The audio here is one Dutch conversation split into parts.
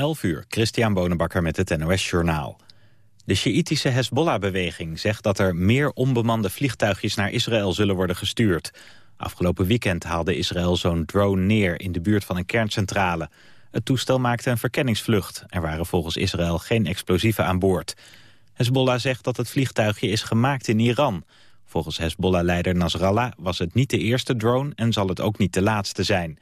11 uur, Christian Bonenbakker met het NOS Journaal. De Sjiïtische Hezbollah-beweging zegt dat er meer onbemande vliegtuigjes naar Israël zullen worden gestuurd. Afgelopen weekend haalde Israël zo'n drone neer in de buurt van een kerncentrale. Het toestel maakte een verkenningsvlucht. Er waren volgens Israël geen explosieven aan boord. Hezbollah zegt dat het vliegtuigje is gemaakt in Iran. Volgens Hezbollah-leider Nasrallah was het niet de eerste drone en zal het ook niet de laatste zijn.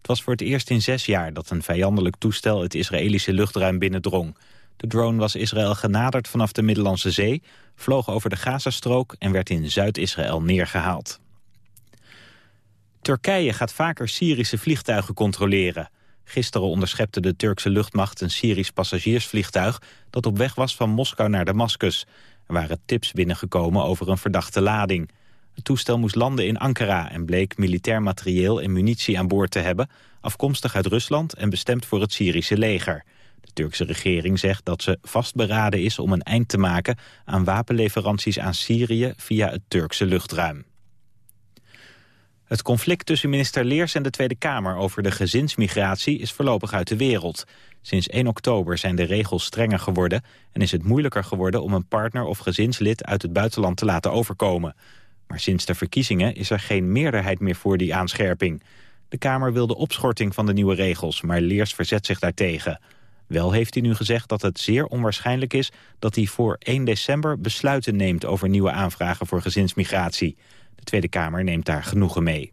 Het was voor het eerst in zes jaar dat een vijandelijk toestel het Israëlische luchtruim binnendrong. De drone was Israël genaderd vanaf de Middellandse Zee, vloog over de Gazastrook en werd in Zuid-Israël neergehaald. Turkije gaat vaker Syrische vliegtuigen controleren. Gisteren onderschepte de Turkse luchtmacht een Syrisch passagiersvliegtuig... dat op weg was van Moskou naar Damascus. Er waren tips binnengekomen over een verdachte lading. Het toestel moest landen in Ankara en bleek militair materieel en munitie aan boord te hebben... afkomstig uit Rusland en bestemd voor het Syrische leger. De Turkse regering zegt dat ze vastberaden is om een eind te maken... aan wapenleveranties aan Syrië via het Turkse luchtruim. Het conflict tussen minister Leers en de Tweede Kamer over de gezinsmigratie is voorlopig uit de wereld. Sinds 1 oktober zijn de regels strenger geworden en is het moeilijker geworden om een partner of gezinslid uit het buitenland te laten overkomen. Maar sinds de verkiezingen is er geen meerderheid meer voor die aanscherping. De Kamer wil de opschorting van de nieuwe regels, maar Leers verzet zich daartegen. Wel heeft hij nu gezegd dat het zeer onwaarschijnlijk is dat hij voor 1 december besluiten neemt over nieuwe aanvragen voor gezinsmigratie. De Tweede Kamer neemt daar genoegen mee.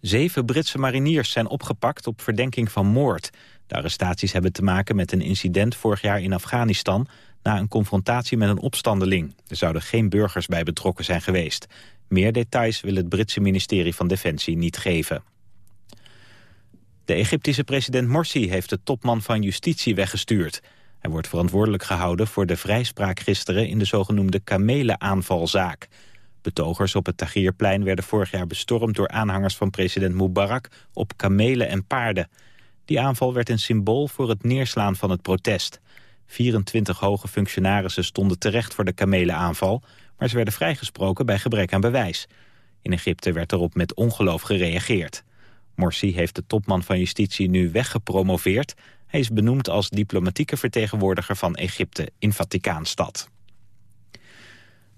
Zeven Britse mariniers zijn opgepakt op verdenking van moord. De arrestaties hebben te maken met een incident vorig jaar in Afghanistan... na een confrontatie met een opstandeling. Er zouden geen burgers bij betrokken zijn geweest. Meer details wil het Britse ministerie van Defensie niet geven. De Egyptische president Morsi heeft de topman van justitie weggestuurd. Hij wordt verantwoordelijk gehouden voor de vrijspraak gisteren... in de zogenoemde kamelenaanvalzaak... Betogers op het Tahrirplein werden vorig jaar bestormd door aanhangers van president Mubarak op kamelen en paarden. Die aanval werd een symbool voor het neerslaan van het protest. 24 hoge functionarissen stonden terecht voor de kamelenaanval, maar ze werden vrijgesproken bij gebrek aan bewijs. In Egypte werd erop met ongeloof gereageerd. Morsi heeft de topman van justitie nu weggepromoveerd. Hij is benoemd als diplomatieke vertegenwoordiger van Egypte in Vaticaanstad.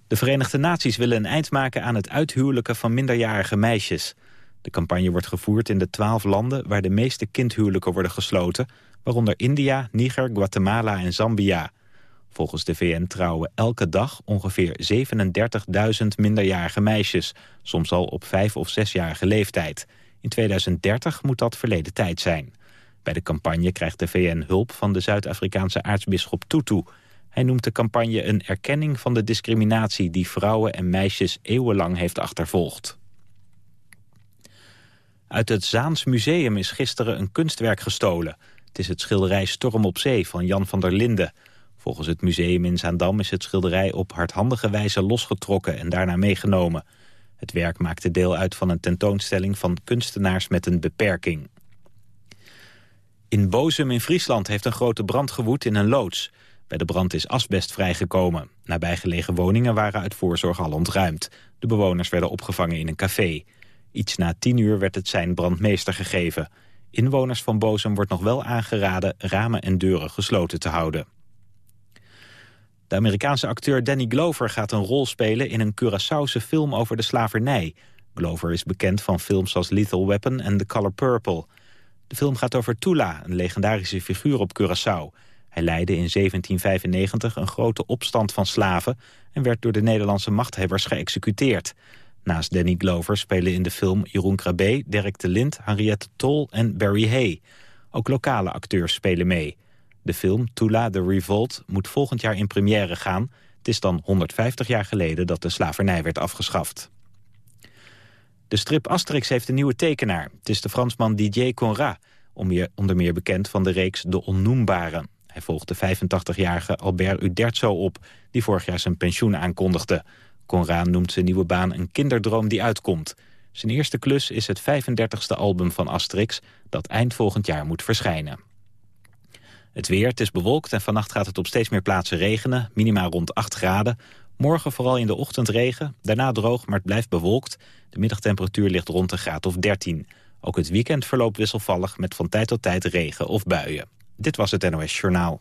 De Verenigde Naties willen een eind maken aan het uithuwelijken van minderjarige meisjes. De campagne wordt gevoerd in de twaalf landen waar de meeste kindhuwelijken worden gesloten, waaronder India, Niger, Guatemala en Zambia. Volgens de VN trouwen elke dag ongeveer 37.000 minderjarige meisjes, soms al op vijf- of zesjarige leeftijd. In 2030 moet dat verleden tijd zijn. Bij de campagne krijgt de VN hulp van de Zuid-Afrikaanse aartsbisschop Tutu... Hij noemt de campagne een erkenning van de discriminatie... die vrouwen en meisjes eeuwenlang heeft achtervolgd. Uit het Zaans Museum is gisteren een kunstwerk gestolen. Het is het schilderij Storm op Zee van Jan van der Linden. Volgens het museum in Zaandam is het schilderij op hardhandige wijze losgetrokken en daarna meegenomen. Het werk maakte deel uit van een tentoonstelling van kunstenaars met een beperking. In Bozum in Friesland heeft een grote brand gewoed in een loods. Bij de brand is asbest vrijgekomen. Nabijgelegen woningen waren uit voorzorg al ontruimd. De bewoners werden opgevangen in een café. Iets na tien uur werd het zijn brandmeester gegeven. Inwoners van Bozem wordt nog wel aangeraden ramen en deuren gesloten te houden. De Amerikaanse acteur Danny Glover gaat een rol spelen in een Curaçaose film over de slavernij. Glover is bekend van films als Lethal Weapon en The Color Purple. De film gaat over Tula, een legendarische figuur op Curaçao. Hij leidde in 1795 een grote opstand van slaven... en werd door de Nederlandse machthebbers geëxecuteerd. Naast Danny Glover spelen in de film Jeroen Krabbe, Dirk de Lind, Henriette Tol en Barry Hay. Ook lokale acteurs spelen mee. De film Tula the Revolt moet volgend jaar in première gaan. Het is dan 150 jaar geleden dat de slavernij werd afgeschaft. De strip Asterix heeft een nieuwe tekenaar. Het is de Fransman Didier Conrad, onder meer bekend van de reeks De Onnoembaren. Hij volgt de 85-jarige Albert Uderzo op, die vorig jaar zijn pensioen aankondigde. Conrad noemt zijn nieuwe baan een kinderdroom die uitkomt. Zijn eerste klus is het 35ste album van Asterix, dat eind volgend jaar moet verschijnen. Het weer, het is bewolkt en vannacht gaat het op steeds meer plaatsen regenen, minimaal rond 8 graden. Morgen vooral in de ochtend regen, daarna droog, maar het blijft bewolkt. De middagtemperatuur ligt rond een graad of 13. Ook het weekend verloopt wisselvallig met van tijd tot tijd regen of buien. Dit was het NOS Journaal.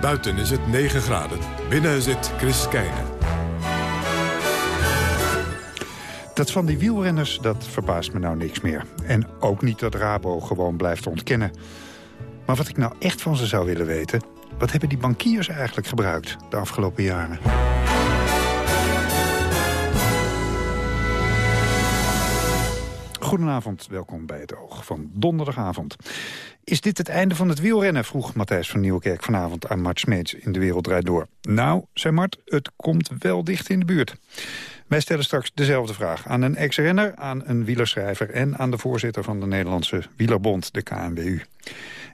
Buiten is het 9 graden, binnen zit Chris Keijnen. Dat van die wielrenners, dat verbaast me nou niks meer. En ook niet dat Rabo gewoon blijft ontkennen. Maar wat ik nou echt van ze zou willen weten... wat hebben die bankiers eigenlijk gebruikt de afgelopen jaren? Goedenavond, welkom bij het Oog van donderdagavond. Is dit het einde van het wielrennen, vroeg Matthijs van Nieuwkerk vanavond aan Mart Smeets in De Wereld Door. Nou, zei Mart, het komt wel dicht in de buurt. Wij stellen straks dezelfde vraag aan een ex-renner, aan een wielerschrijver... en aan de voorzitter van de Nederlandse Wielerbond, de KNWU.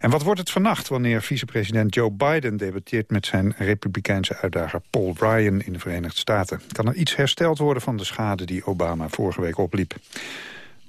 En wat wordt het vannacht wanneer vicepresident Joe Biden debatteert... met zijn republikeinse uitdager Paul Ryan in de Verenigde Staten? Kan er iets hersteld worden van de schade die Obama vorige week opliep?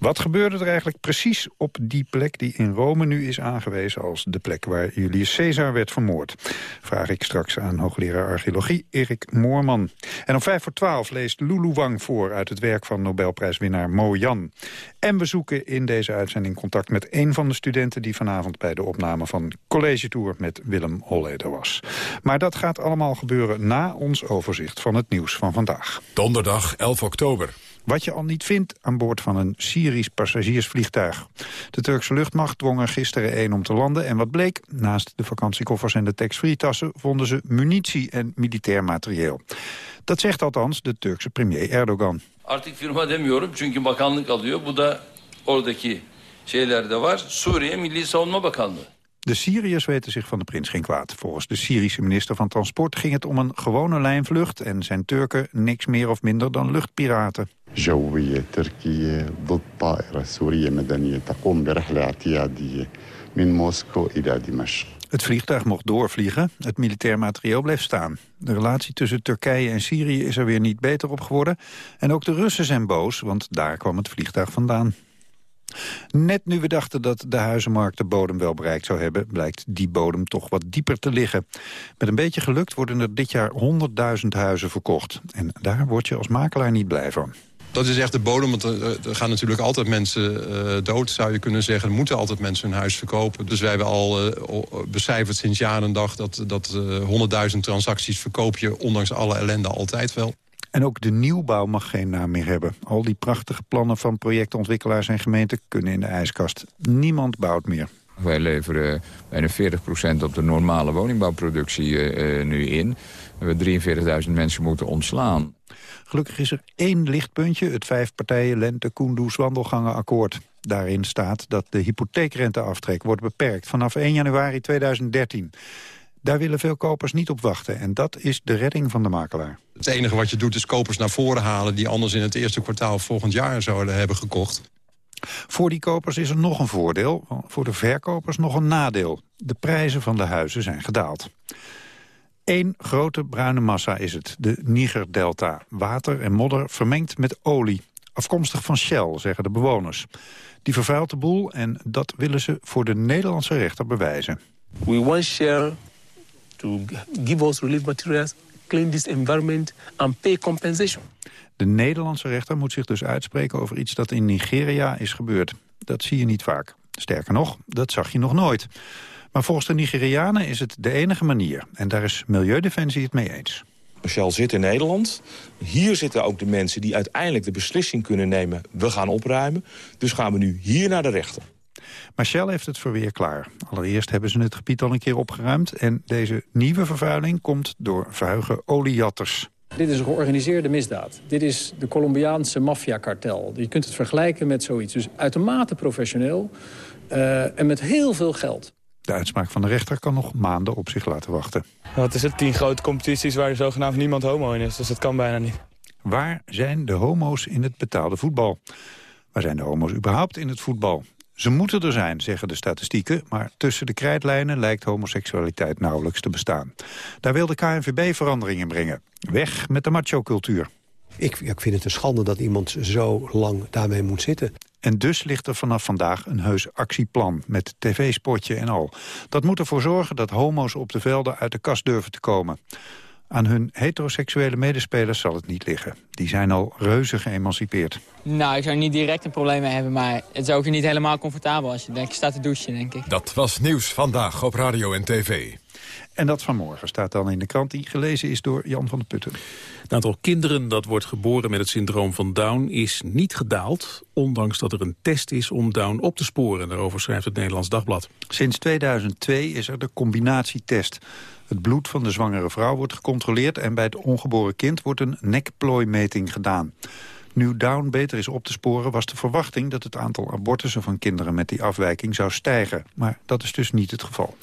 Wat gebeurde er eigenlijk precies op die plek die in Rome nu is aangewezen als de plek waar Julius Caesar werd vermoord? Vraag ik straks aan hoogleraar archeologie Erik Moorman. En om vijf voor twaalf leest Lulu Wang voor uit het werk van Nobelprijswinnaar Mo Yan. En we zoeken in deze uitzending contact met een van de studenten die vanavond bij de opname van College Tour met Willem Holleder was. Maar dat gaat allemaal gebeuren na ons overzicht van het nieuws van vandaag. Donderdag 11 oktober. Wat je al niet vindt aan boord van een Syrisch passagiersvliegtuig. De Turkse luchtmacht dwong er gisteren één om te landen. En wat bleek? Naast de vakantiekoffers en de tax-free tassen... vonden ze munitie en militair materieel. Dat zegt althans de Turkse premier Erdogan. Artık firma demiyorum çünkü bakanlık alıyor. Bu da oradaki şeylerde var. Suriye Milli Savunma Bakanlığı. De Syriërs weten zich van de prins geen kwaad. Volgens de Syrische minister van Transport ging het om een gewone lijnvlucht... en zijn Turken niks meer of minder dan luchtpiraten. جوية تركية ضد طائرة سورية مدنية تقوم برحلة اعتيادية من موسكو إلى دمشق. Het vliegtuig mocht doorvliegen, het militair materieel bleef staan. De relatie tussen Turkije en Syrië is er weer niet beter op geworden. En ook de Russen zijn boos, want daar kwam het vliegtuig vandaan. Net nu we dachten dat de huizenmarkt de bodem wel bereikt zou hebben... blijkt die bodem toch wat dieper te liggen. Met een beetje gelukt worden er dit jaar 100.000 huizen verkocht. En daar word je als makelaar niet blij van. Dat is echt de bodem, want er gaan natuurlijk altijd mensen uh, dood, zou je kunnen zeggen. Er moeten altijd mensen hun huis verkopen. Dus wij hebben al uh, becijferd sinds jaar en dag dat, dat uh, 100.000 transacties verkoop je... ondanks alle ellende altijd wel. En ook de nieuwbouw mag geen naam meer hebben. Al die prachtige plannen van projectontwikkelaars en gemeenten kunnen in de ijskast. Niemand bouwt meer. Wij leveren bijna 40% op de normale woningbouwproductie uh, nu in. We hebben 43.000 mensen moeten ontslaan. Gelukkig is er één lichtpuntje, het vijfpartijen Lente Koendoes wandelgangenakkoord. Daarin staat dat de hypotheekrenteaftrek wordt beperkt vanaf 1 januari 2013. Daar willen veel kopers niet op wachten en dat is de redding van de makelaar. Het enige wat je doet is kopers naar voren halen... die anders in het eerste kwartaal volgend jaar zouden hebben gekocht. Voor die kopers is er nog een voordeel, voor de verkopers nog een nadeel. De prijzen van de huizen zijn gedaald. Eén grote bruine massa is het, de Niger-delta. Water en modder vermengd met olie. Afkomstig van Shell, zeggen de bewoners. Die vervuilt de boel en dat willen ze voor de Nederlandse rechter bewijzen. We want Shell to give us relief materials, clean this environment and pay compensation. De Nederlandse rechter moet zich dus uitspreken over iets dat in Nigeria is gebeurd. Dat zie je niet vaak. Sterker nog, dat zag je nog nooit. Maar volgens de Nigerianen is het de enige manier. En daar is Milieudefensie het mee eens. Shell zit in Nederland. Hier zitten ook de mensen die uiteindelijk de beslissing kunnen nemen... we gaan opruimen. Dus gaan we nu hier naar de rechter. Maar Shell heeft het verweer klaar. Allereerst hebben ze het gebied al een keer opgeruimd... en deze nieuwe vervuiling komt door vuige oliejatters. Dit is een georganiseerde misdaad. Dit is de Colombiaanse maffiakartel. Je kunt het vergelijken met zoiets. Dus uitermate professioneel uh, en met heel veel geld. De uitspraak van de rechter kan nog maanden op zich laten wachten. Wat is het? Tien grote competities waar zogenaamd niemand homo in is. Dus dat kan bijna niet. Waar zijn de homo's in het betaalde voetbal? Waar zijn de homo's überhaupt in het voetbal? Ze moeten er zijn, zeggen de statistieken, maar tussen de krijtlijnen lijkt homoseksualiteit nauwelijks te bestaan. Daar wil de KNVB verandering in brengen. Weg met de macho-cultuur. Ik, ik vind het een schande dat iemand zo lang daarmee moet zitten. En dus ligt er vanaf vandaag een heus actieplan met tv-spotje en al. Dat moet ervoor zorgen dat homo's op de velden uit de kast durven te komen. Aan hun heteroseksuele medespelers zal het niet liggen. Die zijn al reuze geëmancipeerd. Nou, ik zou niet direct een probleem mee hebben, maar het is ook niet helemaal comfortabel als je, denk, je staat te douchen, denk ik. Dat was Nieuws Vandaag op Radio en TV. En dat vanmorgen staat dan in de krant die gelezen is door Jan van der Putten. Het aantal kinderen dat wordt geboren met het syndroom van Down is niet gedaald... ondanks dat er een test is om Down op te sporen. Daarover schrijft het Nederlands Dagblad. Sinds 2002 is er de combinatietest. Het bloed van de zwangere vrouw wordt gecontroleerd... en bij het ongeboren kind wordt een nekplooimeting gedaan. Nu Down beter is op te sporen was de verwachting... dat het aantal abortussen van kinderen met die afwijking zou stijgen. Maar dat is dus niet het geval.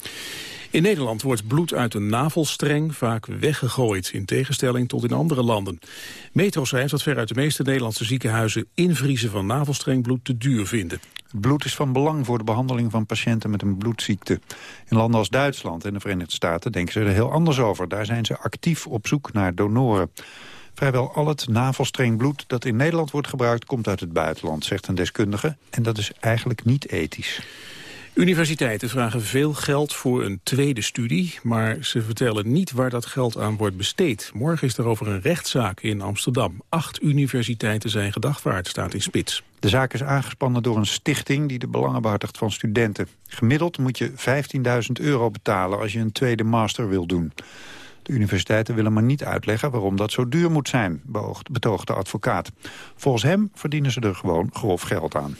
In Nederland wordt bloed uit een navelstreng vaak weggegooid... in tegenstelling tot in andere landen. Metro schrijft dat veruit de meeste Nederlandse ziekenhuizen... invriezen van navelstrengbloed te duur vinden. Het bloed is van belang voor de behandeling van patiënten met een bloedziekte. In landen als Duitsland en de Verenigde Staten denken ze er heel anders over. Daar zijn ze actief op zoek naar donoren. Vrijwel al het navelstrengbloed dat in Nederland wordt gebruikt... komt uit het buitenland, zegt een deskundige. En dat is eigenlijk niet ethisch. Universiteiten vragen veel geld voor een tweede studie, maar ze vertellen niet waar dat geld aan wordt besteed. Morgen is er over een rechtszaak in Amsterdam. Acht universiteiten zijn gedagvaard, staat in spits. De zaak is aangespannen door een stichting die de belangen behartigt van studenten. Gemiddeld moet je 15.000 euro betalen als je een tweede master wil doen. De universiteiten willen maar niet uitleggen waarom dat zo duur moet zijn, betoogt de advocaat. Volgens hem verdienen ze er gewoon grof geld aan.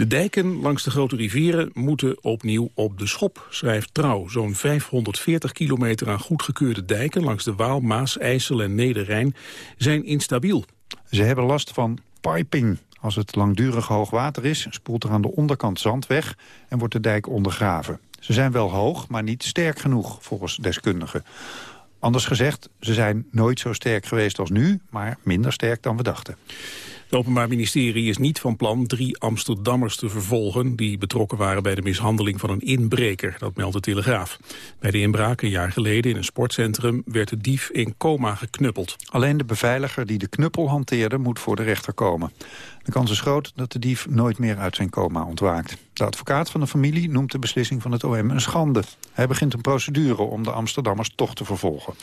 De dijken langs de grote rivieren moeten opnieuw op de schop, schrijft Trouw. Zo'n 540 kilometer aan goedgekeurde dijken langs de Waal, Maas, IJssel en Nederrijn zijn instabiel. Ze hebben last van piping. Als het langdurig hoog water is, spoelt er aan de onderkant zand weg en wordt de dijk ondergraven. Ze zijn wel hoog, maar niet sterk genoeg, volgens deskundigen. Anders gezegd, ze zijn nooit zo sterk geweest als nu, maar minder sterk dan we dachten. Het Openbaar Ministerie is niet van plan drie Amsterdammers te vervolgen... die betrokken waren bij de mishandeling van een inbreker, dat meldt de Telegraaf. Bij de inbraak een jaar geleden in een sportcentrum... werd de dief in coma geknuppeld. Alleen de beveiliger die de knuppel hanteerde moet voor de rechter komen. De kans is groot dat de dief nooit meer uit zijn coma ontwaakt. De advocaat van de familie noemt de beslissing van het OM een schande. Hij begint een procedure om de Amsterdammers toch te vervolgen.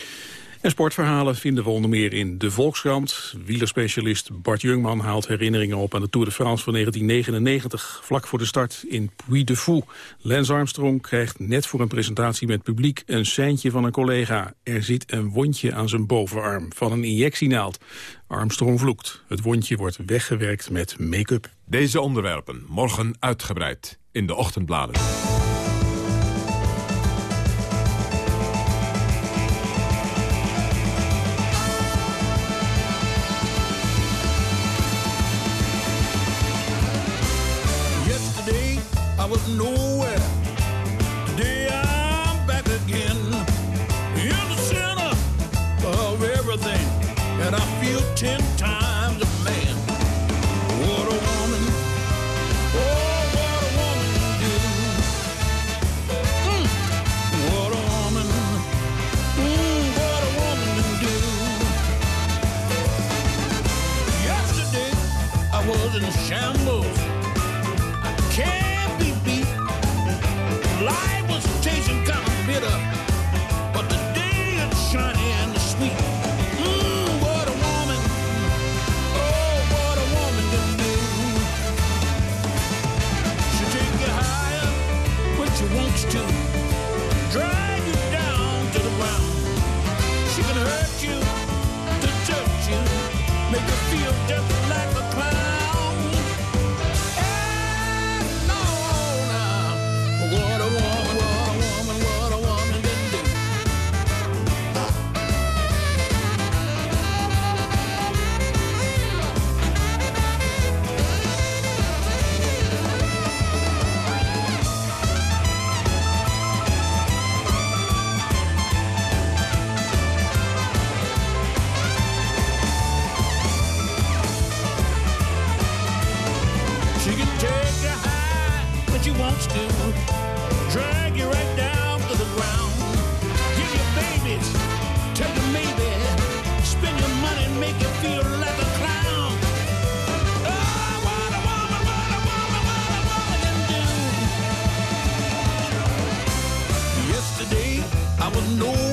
En sportverhalen vinden we onder meer in de Volkskrant. Wielerspecialist Bart Jungman haalt herinneringen op aan de Tour de France van 1999. Vlak voor de start in Puy de Fou. Lance Armstrong krijgt net voor een presentatie met publiek een seintje van een collega. Er zit een wondje aan zijn bovenarm van een injectienaald. Armstrong vloekt. Het wondje wordt weggewerkt met make-up. Deze onderwerpen morgen uitgebreid in de ochtendbladen. She can take you high when she wants to, drag you right down to the ground. Give you babies, tell you maybe, spend your money and make you feel like a clown. Oh, what a woman, what a woman, what a woman can do. Yesterday I was nowhere.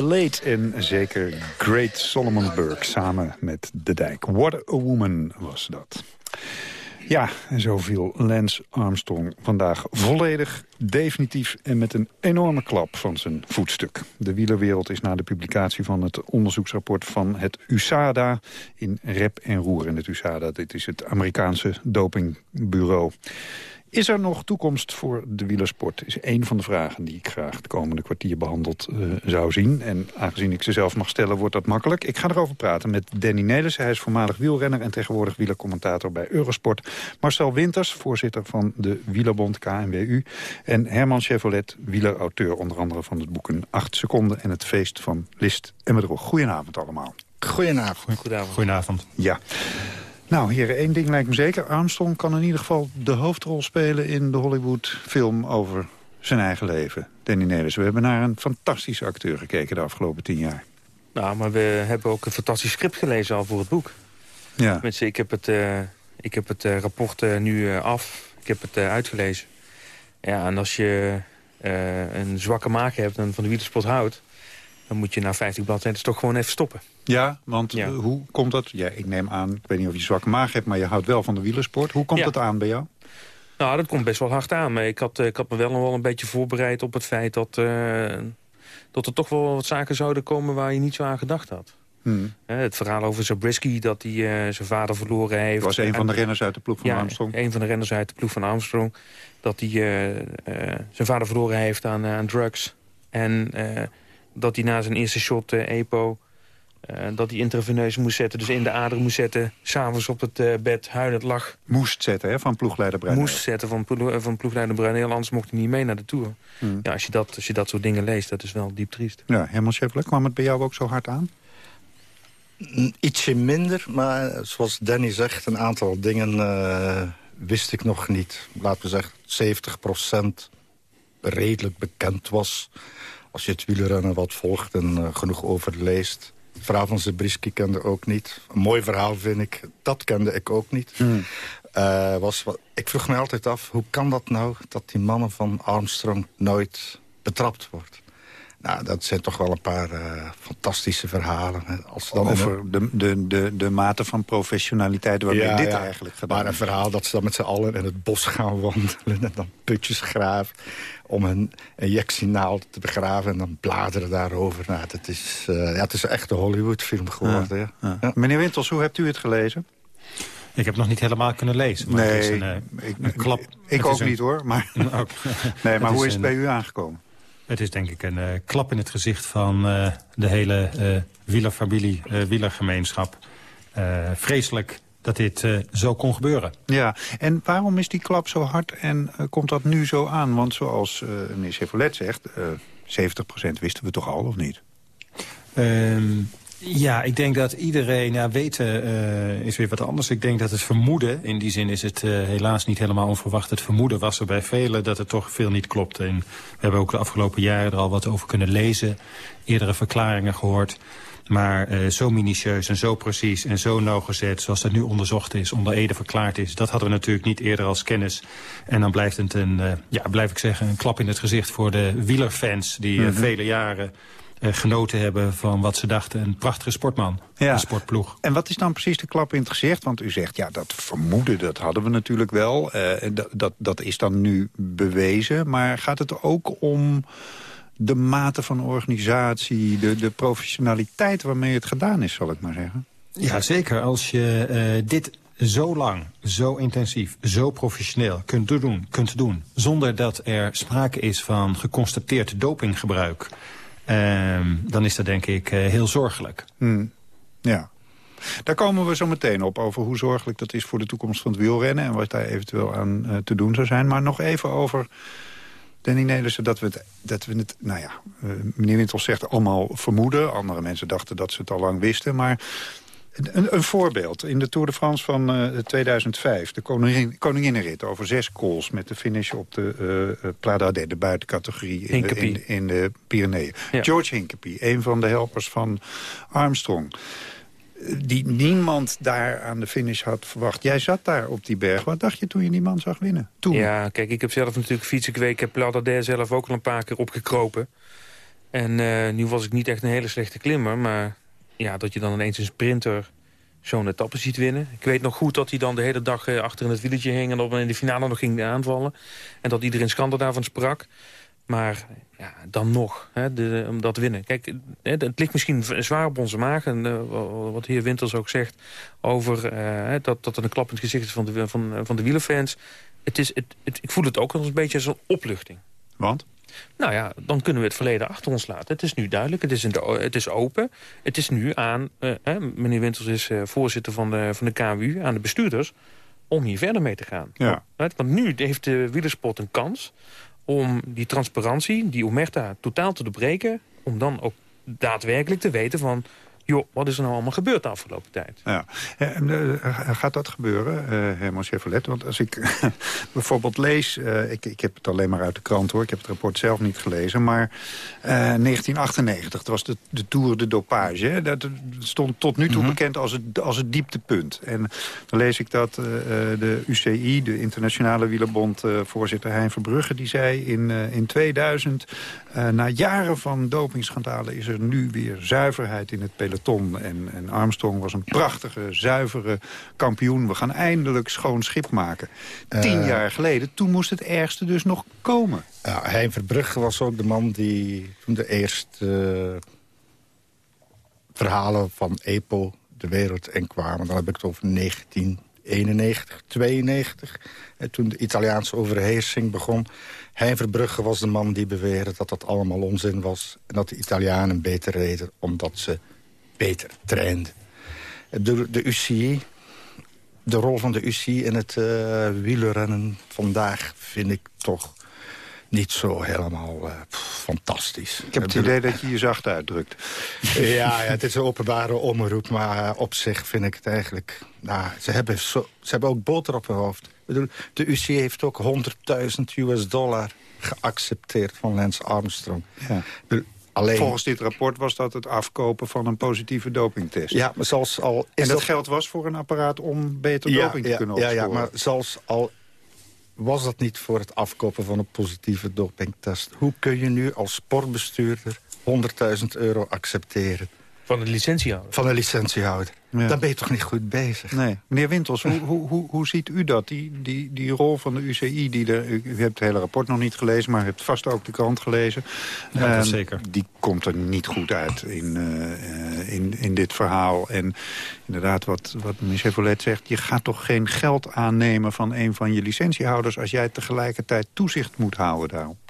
Late en zeker Great Solomon Burke samen met De Dijk. What a Woman was dat. Ja, en zo viel Lance Armstrong vandaag volledig, definitief... en met een enorme klap van zijn voetstuk. De wielerwereld is na de publicatie van het onderzoeksrapport van het USADA... in rep en roer in het USADA. Dit is het Amerikaanse dopingbureau. Is er nog toekomst voor de wielersport? Is een van de vragen die ik graag het komende kwartier behandeld eh, zou zien. En aangezien ik ze zelf mag stellen, wordt dat makkelijk. Ik ga erover praten met Danny Nelissen. Hij is voormalig wielrenner en tegenwoordig wielercommentator bij Eurosport. Marcel Winters, voorzitter van de Wielerbond KNWU. En Herman Chevrolet, wielerauteur onder andere van het boeken 8 seconden... en het feest van List en Medrog. Goedenavond allemaal. Goedenavond. Goedenavond. Goedenavond. Ja. Nou, heren, één ding lijkt me zeker. Armstrong kan in ieder geval de hoofdrol spelen... in de Hollywood-film over zijn eigen leven. Danny Nelis, we hebben naar een fantastische acteur gekeken de afgelopen tien jaar. Nou, maar we hebben ook een fantastisch script gelezen al voor het boek. Ja. Mensen, ik heb het, eh, ik heb het eh, rapport eh, nu af. Ik heb het uitgelezen. Ja, en als je een zwakke maag hebt en van de wielersport houdt... dan moet je na 50 bladzijden toch gewoon even stoppen. Ja, want eh, hoe komt dat? Ja, ik neem aan, ik weet niet of je zwakke maag hebt... maar je houdt wel van de wielersport. Hoe komt Ja. dat aan bij jou? Nou, dat komt best wel hard aan. Maar ik had, eh, ik had me wel nog wel een beetje voorbereid op het feit dat, eh, dat er toch wel wat zaken zouden komen waar je niet zo aan gedacht had. Hmm. Het verhaal over Zabriskie, dat hij zijn vader verloren heeft. Dat was een van de En- renners uit de ploeg van ja, Armstrong. een van de renners uit de ploeg van Armstrong. Dat hij zijn vader verloren heeft aan, aan drugs. En dat hij na zijn eerste shot eh, EPO... eh, dat hij intraveneus moest zetten, dus in de aderen moest zetten. S'avonds op het eh, bed huilend lag. Moest zetten, hè, van ploegleider Bruineel. Moest zetten van, plo- van ploegleider Bruineel, anders mocht hij niet mee naar de Tour. Hmm. Ja, als je, dat, als je dat soort dingen leest, dat is wel diep triest. Ja, Herman Scheffler, kwam het bij jou ook zo hard aan? Ietsje minder, maar zoals Danny zegt, een aantal dingen eh, wist ik nog niet. Laten we zeggen, 70% redelijk bekend was. Als je het wielrennen wat volgt en eh, genoeg over leest. Het verhaal van Zabriskie kende ook niet. Een mooi verhaal vind ik. Dat kende ik ook niet. Was, wat- ik vroeg me altijd af, hoe kan dat nou... dat die mannen van Armstrong nooit betrapt wordt? Nou, dat zijn toch wel een paar eh, fantastische verhalen. Als dan Over de, de, de, de mate van professionaliteit waarmee Ja, dit ja. eigenlijk gedaan Maar een verhaal dat ze dan met z'n allen in het bos gaan wandelen... en dan putjes graven om hun injectienaald te begraven... en dan bladeren daarover. Nou, dat is, eh, ja, het is echt een Hollywood-film geworden. Ja. Ja. Ja. Meneer Wintels, hoe hebt u het gelezen? Ik heb nog niet helemaal kunnen lezen. Maar het is een, eh, ik, een klap. ik Het ook is een- niet hoor. Maar, nee, maar Het hoe is een- het bij u aangekomen? Het is denk ik een eh, klap in het gezicht van eh, de hele eh wielerfamilie, eh, wielergemeenschap. Eh, vreselijk dat dit eh, zo kon gebeuren. Ja, en waarom is die klap zo hard en eh, komt dat nu zo aan? Want zoals eh meneer Chevrolet zegt, eh 70% wisten we toch al, of niet? Ehm, Ja, ik denk dat iedereen, ja, weten is weer wat anders. Ik denk dat het vermoeden, in die zin is het uh, helaas niet helemaal onverwacht. Het vermoeden was er bij velen dat het toch veel niet klopt. En we hebben ook de afgelopen jaren er al wat over kunnen lezen. Eerdere verklaringen gehoord. Maar uh, zo minutieus en zo precies en zo nauwgezet... zoals dat nu onderzocht is, onder Ede verklaard is... dat hadden we natuurlijk niet eerder als kennis. En dan blijft het een, uh, ja, blijf ik zeggen, een klap in het gezicht... voor de wielerfans die uh, mm -hmm. vele jaren genoten hebben van wat ze dachten. Een prachtige sportman, ja. een sportploeg. En wat is dan precies de klap in het gezicht? Want u zegt, ja, dat vermoeden, dat hadden we natuurlijk wel. Dat, dat, dat is dan nu bewezen. Maar gaat het ook om de mate van organisatie, de, de professionaliteit waarmee het gedaan is, zal ik maar zeggen? Ja, zeker. Als je uh, dit zo lang, zo intensief, zo professioneel kunt doen, kunt doen... zonder dat er sprake is van geconstateerd dopinggebruik... Um, dan is dat denk ik uh, heel zorgelijk. Hmm. Ja. Daar komen we zo meteen op, over hoe zorgelijk dat is voor de toekomst van het wielrennen... en wat daar eventueel aan uh, te doen zou zijn. Maar nog even over Danny Nelissen, dat we het, dat we het nou ja, uh, meneer Wintels zegt allemaal vermoeden. Andere mensen dachten dat ze het al lang wisten, maar... Een, een, voorbeeld. In de Tour de France van uh, 2005. De koningin, koninginnenrit over zes calls met de finish op de uh, de buitencategorie in de, in, in de, Pyreneeën. Ja. George Hinkepie, een van de helpers van Armstrong. Die niemand daar aan de finish had verwacht. Jij zat daar op die berg. Wat dacht je toen je die man zag winnen? Toen? Ja, kijk, ik heb zelf natuurlijk fietsen Ik heb Pladade zelf ook al een paar keer opgekropen. En uh, nu was ik niet echt een hele slechte klimmer, maar ja, dat je dan ineens een sprinter zo'n etappe ziet winnen. Ik weet nog goed dat hij dan de hele dag achter in het wieltje hing... en dat in de finale nog ging aanvallen. En dat iedereen schande daarvan sprak. Maar ja, dan nog, hè, de, om dat winnen. Kijk, het, het ligt misschien zwaar op onze maag. En uh, wat de heer Winters ook zegt over uh, dat, dat er een klap in het gezicht is van de, van, van de wielerfans. Het is, het, het, ik voel het ook als een beetje als een opluchting. Want? Nou ja, dan kunnen we het verleden achter ons laten. Het is nu duidelijk, het is, in de, het is open. Het is nu aan, uh, hè, meneer Winters is voorzitter van de, van de KWU, aan de bestuurders... om hier verder mee te gaan. Ja. Want nu heeft de wielersport een kans om die transparantie, die omerta, totaal te doorbreken... om dan ook daadwerkelijk te weten van joh, wat is er nou allemaal gebeurd de afgelopen tijd? Ja. Uh, gaat dat gebeuren, uh, Herman Chevrolet? Want als ik bijvoorbeeld lees, uh, ik, ik heb het alleen maar uit de krant hoor, ik heb het rapport zelf niet gelezen, maar 1998, dat was de, de Tour de Dopage. Hè? Dat stond tot nu toe mm -hmm. bekend als het, als het dieptepunt. En dan lees ik dat de UCI, de Internationale Wielerbond, voorzitter Hein Verbrugge, die zei in, in 2000, na jaren van dopingschandalen is er nu weer zuiverheid in het peloton peloton. En, en Armstrong was een prachtige, zuivere kampioen. We gaan eindelijk schoon schip maken. Tien uh, jaar geleden, toen moest het ergste dus nog komen. Ja, Hein Verbrugge was ook de man die toen de eerste uh, verhalen van EPO de wereld in kwamen. Dan heb ik het over 1991, 92. En toen de Italiaanse overheersing begon. Hein Verbrugge was de man die beweerde dat dat allemaal onzin was. En dat de Italianen beter reden omdat ze beter trainde. De, de UCI, de rol van de UCI in het uh, wielrennen vandaag vind ik toch niet zo helemaal uh, pff, fantastisch. Ik heb het idee dat je je zacht uitdrukt. ja, ja, het is een openbare omroep, maar op zich vind ik het eigenlijk... Nou, ze, hebben zo, ze hebben ook boter op hun hoofd. Bedoel, de UCI heeft ook 100.000 US dollar geaccepteerd van Lance Armstrong. Ja. Alleen... Volgens dit rapport was dat het afkopen van een positieve dopingtest. Ja, maar zoals al... En dat, dat, geld was voor een apparaat om beter ja, doping te ja, kunnen opsporen. Ja, ja, maar zelfs al was dat niet voor het afkopen van een positieve dopingtest... hoe kun je nu als sportbestuurder 100.000 euro accepteren? Van een licentiehouder? Van een licentiehouder. Ja. Dan ben je toch niet goed bezig? Nee. Meneer Wintels, hoe, hoe, hoe, hoe ziet u dat? Die, die, die rol van de UCI, die er, u, hebt het hele rapport nog niet gelezen... maar u hebt vast ook de krant gelezen. Ja, um, zeker. Die komt er niet goed uit in, uh, in, in dit verhaal. En inderdaad, wat, wat meneer Chevrolet zegt... je gaat toch geen geld aannemen van een van je licentiehouders... als jij tegelijkertijd toezicht moet houden daarop?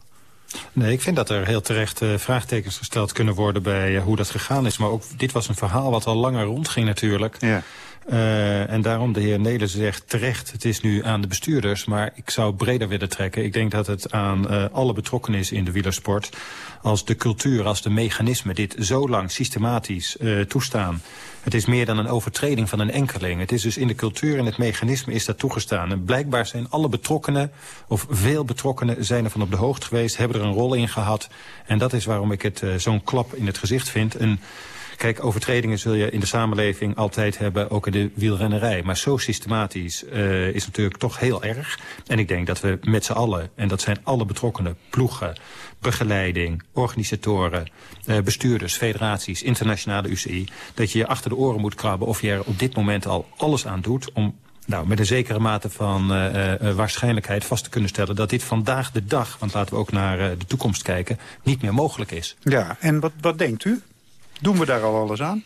Nee, ik vind dat er heel terecht uh, vraagtekens gesteld kunnen worden bij uh, hoe dat gegaan is. Maar ook dit was een verhaal wat al langer rondging natuurlijk. Ja. Uh, en daarom de heer Nelissen zegt terecht, het is nu aan de bestuurders. Maar ik zou breder willen trekken. Ik denk dat het aan uh, alle betrokkenen is in de wielersport. Als de cultuur, als de mechanismen dit zo lang systematisch uh, toestaan. Het is meer dan een overtreding van een enkeling. Het is dus in de cultuur en het mechanisme is dat toegestaan. En blijkbaar zijn alle betrokkenen, of veel betrokkenen... zijn ervan op de hoogte geweest, hebben er een rol in gehad. En dat is waarom ik het zo'n klap in het gezicht vind. Een Kijk, overtredingen zul je in de samenleving altijd hebben, ook in de wielrennerij. Maar zo systematisch uh, is natuurlijk toch heel erg. En ik denk dat we met z'n allen, en dat zijn alle betrokkenen, ploegen, begeleiding, organisatoren, uh, bestuurders, federaties, internationale UCI, dat je je achter de oren moet krabben of je er op dit moment al alles aan doet om nou, met een zekere mate van uh, waarschijnlijkheid vast te kunnen stellen... dat dit vandaag de dag, want laten we ook naar de toekomst kijken... niet meer mogelijk is. Ja, en wat, wat denkt u? Doen we daar al alles aan?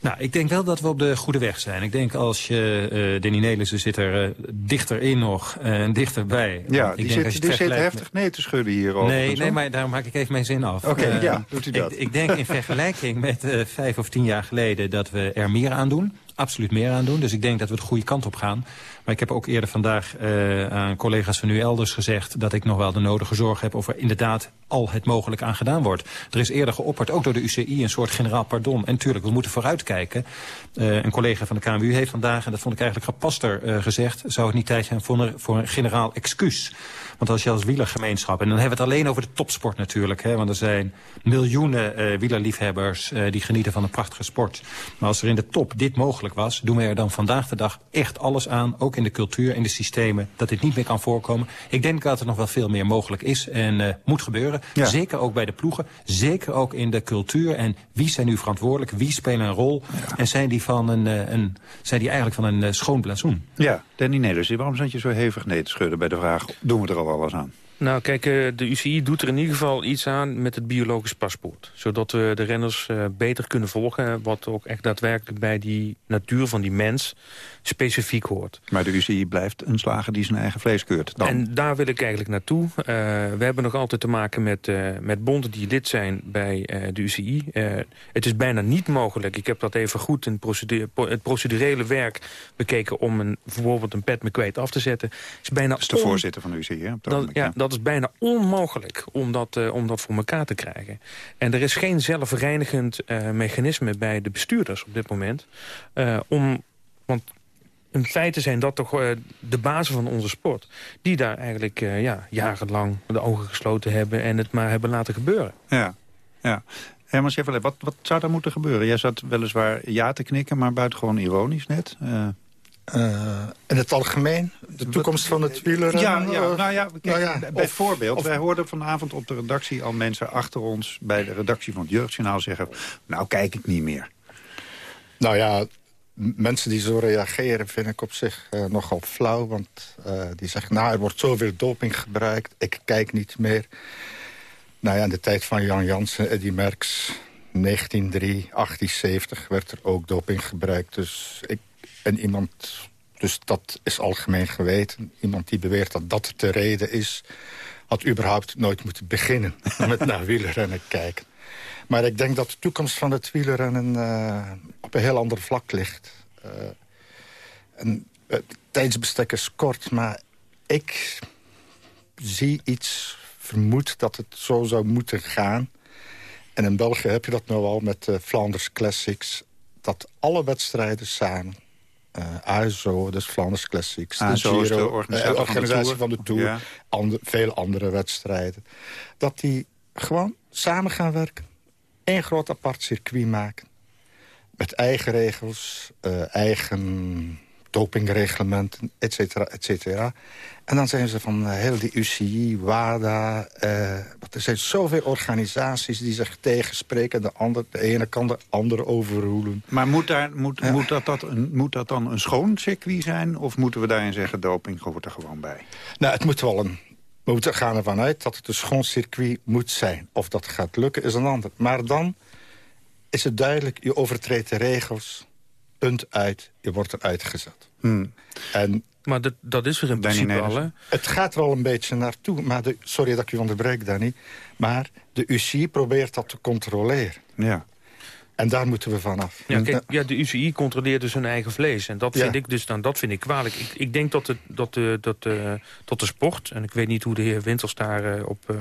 Nou, ik denk wel dat we op de goede weg zijn. Ik denk als je, uh, Danny Nelissen zit er uh, dichterin nog en uh, dichterbij. Ja, ik die, denk, zit, die zit heftig nee te schudden hier. Nee, nee, maar daarom maak ik even mijn zin af. Oké, okay, ja, doet u dat. Ik, ik denk in vergelijking met vijf of tien jaar geleden dat we er meer aan doen absoluut meer aan doen. Dus ik denk dat we de goede kant op gaan. Maar ik heb ook eerder vandaag uh, aan collega's van u elders gezegd... dat ik nog wel de nodige zorg heb of er inderdaad al het mogelijk aan gedaan wordt. Er is eerder geopperd, ook door de UCI, een soort generaal pardon. En tuurlijk, we moeten vooruitkijken. Uh, een collega van de KMU heeft vandaag, en dat vond ik eigenlijk gepaster uh, gezegd... zou het niet tijd zijn voor een, voor een generaal excuus. Want als je als wielergemeenschap... en dan hebben we het alleen over de topsport natuurlijk... Hè, want er zijn miljoenen uh, wielerliefhebbers... Uh, die genieten van een prachtige sport. Maar als er in de top dit mogelijk was... doen we er dan vandaag de dag echt alles aan... ook in de cultuur, in de systemen... dat dit niet meer kan voorkomen. Ik denk dat er nog wel veel meer mogelijk is en uh, moet gebeuren. Ja. Zeker ook bij de ploegen. Zeker ook in de cultuur. En wie zijn nu verantwoordelijk? Wie spelen een rol? Ja. En zijn die, van een, een, zijn die eigenlijk van een schoon blazoen? Ja, Danny Nederlands, waarom zat je zo hevig nee te schudden bij de vraag... doen we er al alles aan? Nou, kijk, de UCI doet er in ieder geval iets aan met het biologisch paspoort. Zodat we de renners uh, beter kunnen volgen... wat ook echt daadwerkelijk bij die natuur van die mens specifiek hoort. Maar de UCI blijft een slager die zijn eigen vlees keurt. Dan. En daar wil ik eigenlijk naartoe. Uh, we hebben nog altijd te maken met, uh, met bonden die lid zijn bij uh, de UCI. het is bijna niet mogelijk, ik heb dat even goed in procedure, het procedurele werk bekeken... om een, bijvoorbeeld een pet me kwijt af te zetten. Is bijna dat is de voorzitter van de UCI, hè? Dat, ja, dat is bijna onmogelijk om dat, om dat voor elkaar te krijgen. En er is geen zelfreinigend mechanisme bij de bestuurders op dit moment... om want in feite zijn dat toch de basis van onze sport. Die daar eigenlijk ja, jarenlang de ogen gesloten hebben... en het maar hebben laten gebeuren. Ja, ja. Herman wat, wat zou daar moeten gebeuren? Jij zat weliswaar ja te knikken, maar buitengewoon ironisch net. Uh, in het algemeen, de toekomst van het wielrennen? Ja, ja, nou ja, kijk, nou ja bijvoorbeeld, of, wij hoorden vanavond op de redactie al mensen achter ons... bij de redactie van het Jeugdjournaal zeggen... nou kijk ik niet meer. Nou ja, mensen die zo reageren vind ik op zich uh, nogal flauw. Want uh, die zeggen, nou, er wordt zoveel doping gebruikt. Ik kijk niet meer. Nou ja, in de tijd van Jan Jansen, Eddie Merckx... 1903, 1870 werd er ook doping gebruikt. Dus, ik, en iemand, dus dat is algemeen geweten. Iemand die beweert dat dat de reden is... had überhaupt nooit moeten beginnen met naar wielrennen kijken. Maar ik denk dat de toekomst van het wielrennen uh, op een heel ander vlak ligt. Uh, en het tijdsbestek is kort, maar ik zie iets, vermoed dat het zo zou moeten gaan. En in België heb je dat nu al met de Flanders Classics. Dat alle wedstrijden samen, ASO, dus Flanders Classics... ASO de, Giro, de organisatie, organisatie van de Tour, van de tour. Ja. and, veel andere wedstrijden... dat die gewoon samen gaan werken. Één groot apart circuit maken. Met eigen regels, uh, eigen dopingreglementen, et cetera, et cetera. En dan zijn ze van uh, heel die UCI, WADA... Uh, er zijn zoveel organisaties die zich tegenspreken. De, ander, de ene kan de andere overroelen. Maar moet, daar, moet, ja. moet, dat, dat een, moet dat dan een schoon circuit zijn? Of moeten we daarin zeggen, doping hoort er gewoon bij? Nou, het moet wel een we moeten gaan ervan uit dat het een schoon circuit moet zijn. Of dat gaat lukken is een ander. Maar dan is het duidelijk, je overtreedt de regels. Punt uit, je wordt eruit gezet. Hmm. En maar dat, dat is er in principe al, hè? Het gaat er al een beetje naartoe. Maar de, sorry dat ik je onderbreek, Danny. Maar de UCI probeert dat te controleren. Ja. En daar moeten we vanaf. Ja, kijk, ja, de UCI controleert dus hun eigen vlees. En dat Ja. vind ik dus dan, dat vind ik kwalijk. Ik, ik denk dat de, dat, de, dat, de, dat de sport, en ik weet niet hoe de heer Winters daar eh, op, eh,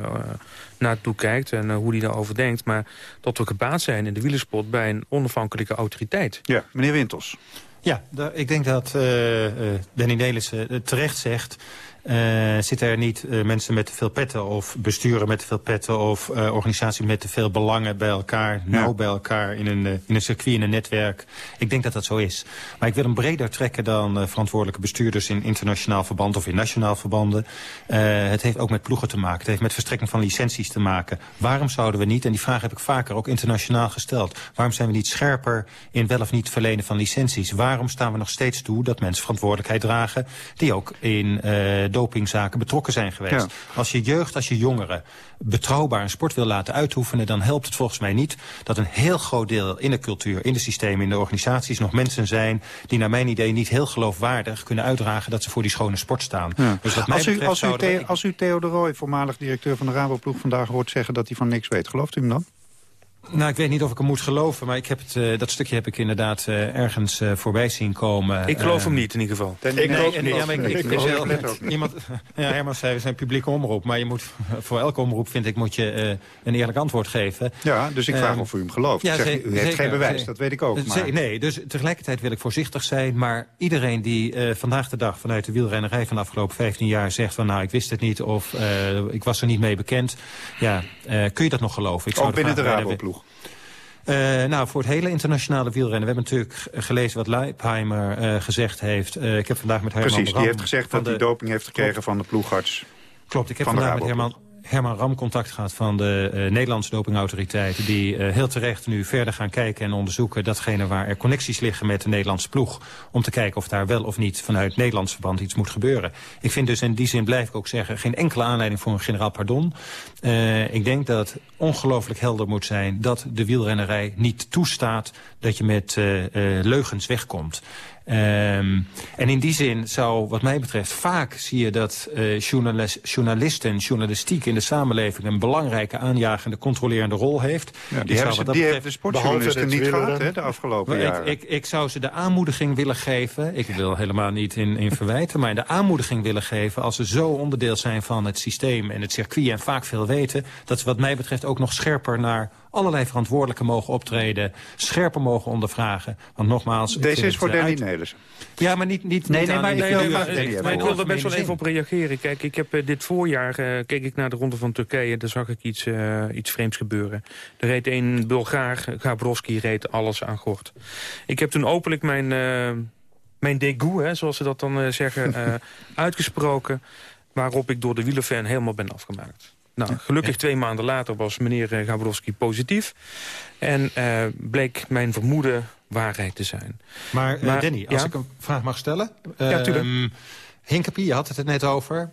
naartoe kijkt... en eh, hoe hij daarover denkt, maar dat we gebaat zijn in de wielersport... bij een onafhankelijke autoriteit. Ja, meneer Wintels. Ja, ik denk dat eh eh Danny Nelissen eh, terecht zegt... eh, zitten er niet eh, mensen met te veel petten of besturen met te veel petten... of eh organisaties met te veel belangen bij elkaar, nauw bij elkaar... In een, in een circuit, in een netwerk. Ik denk dat dat zo is. Maar ik wil hem breder trekken dan eh, verantwoordelijke bestuurders... in internationaal verband of in nationaal verbanden. Eh, het heeft ook met ploegen te maken. Het heeft met verstrekking van licenties te maken. Waarom zouden we niet, en die vraag heb ik vaker ook internationaal gesteld... waarom zijn we niet scherper in wel of niet verlenen van licenties? Waarom staan we nog steeds toe dat mensen verantwoordelijkheid dragen... die ook in eh, dopingzaken betrokken zijn geweest? Ja. Als je jeugd, als je jongeren betrouwbaar een sport wil laten uitoefenen... dan helpt het volgens mij niet dat een heel groot deel in de cultuur... in de systemen, in de organisaties nog mensen zijn... die naar mijn idee niet heel geloofwaardig kunnen uitdragen... dat ze voor die schone sport staan. Ja. Dus wat mij als, u, betreft als, u Theo, als u Theo de Rooij, voormalig directeur van de Raboploeg... vandaag hoort zeggen dat hij van niks weet, gelooft u hem dan? Nou, ik weet niet of ik hem moet geloven, maar ik heb het, eh, dat stukje heb ik inderdaad eh, ergens eh, voorbij zien komen. Ik geloof hem niet in ieder geval. Ik geloof hem ja, niet. maar ik, ik, Ik ik geloof wil- hem net ook niet. iemand, ja, Herman zei, we zijn publieke omroep, maar je moet voor elke omroep, vind ik, moet je eh, een eerlijk antwoord geven. Ja, dus ik vraag Ehm, of u hem gelooft. ja, Zeg, ze- u heeft zeker, geen bewijs, zeker. dat weet ik ook. Maar... Nee, dus tegelijkertijd wil ik voorzichtig zijn. Maar iedereen die eh, vandaag de dag vanuit de wielrennerij van de afgelopen 15 jaar zegt van nou ik wist het niet of eh, ik was er niet mee bekend. Ja, eh, kun je dat nog geloven? Ik Ook binnen de Eh, nou, voor het hele internationale wielrennen. We hebben natuurlijk gelezen wat Leipheimer eh, gezegd heeft. Eh, ik heb vandaag met Herman Precies, die heeft gezegd dat hij doping heeft gekregen van de ploegarts. Klopt, ik heb vandaag met. Herman, Herman Ram contact gehad van de eh, Nederlandse dopingautoriteit. Die eh, heel terecht nu verder gaan kijken en onderzoeken datgene waar er connecties liggen met de Nederlandse ploeg. Om te kijken of daar wel of niet vanuit Nederlands verband iets moet gebeuren. Ik vind dus in die zin blijf ik ook zeggen geen enkele aanleiding voor een generaal pardon. Eh, ik denk dat ongelooflijk helder moet zijn dat de wielrennerij niet toestaat dat je met leugens wegkomt. Ehm, en in die zin zou, wat mij betreft, vaak zie je dat journalis- journalisten, journalistiek in de samenleving een belangrijke aanjagende, controlerende rol heeft. Ja, die hebben ze- die heeft de sportjournalisten niet gehad, hè, de afgelopen jaren. Ik, ik, ik zou ze de aanmoediging willen geven, ik wil helemaal niet in, in verwijten, maar de aanmoediging willen geven als ze zo onderdeel zijn van het systeem en het circuit en vaak veel weten, dat ze wat mij betreft ook nog scherper naar allerlei verantwoordelijken mogen optreden, scherper mogen ondervragen. Want nogmaals... Deze is voor Danny uit-. Ja, maar niet, niet, Nee, niet nee, maar die- ik wil nee, Maar ik wil er best wel even op reageren. Kijk, ik heb eh, dit voorjaar eh, keek ik naar de ronde van Turkije. Daar zag ik iets, eh, iets vreemds gebeuren. Er reed een Bulgaar, Gabrovski, reed alles aan gort. Ik heb toen openlijk mijn, eh mijn dégoût, hè, zoals ze dat dan eh, zeggen, eh, uitgesproken. Waarop ik door de wielerfan helemaal ben afgemaakt. Nou, gelukkig twee maanden later was meneer eh, Gabrovski positief. En eh, bleek mijn vermoeden waarheid te zijn. Maar, eh, Maar- Danny, als ja? ik een vraag mag stellen. Ja, tuurlijk. Ehm, Hinkepie, je had het er net over.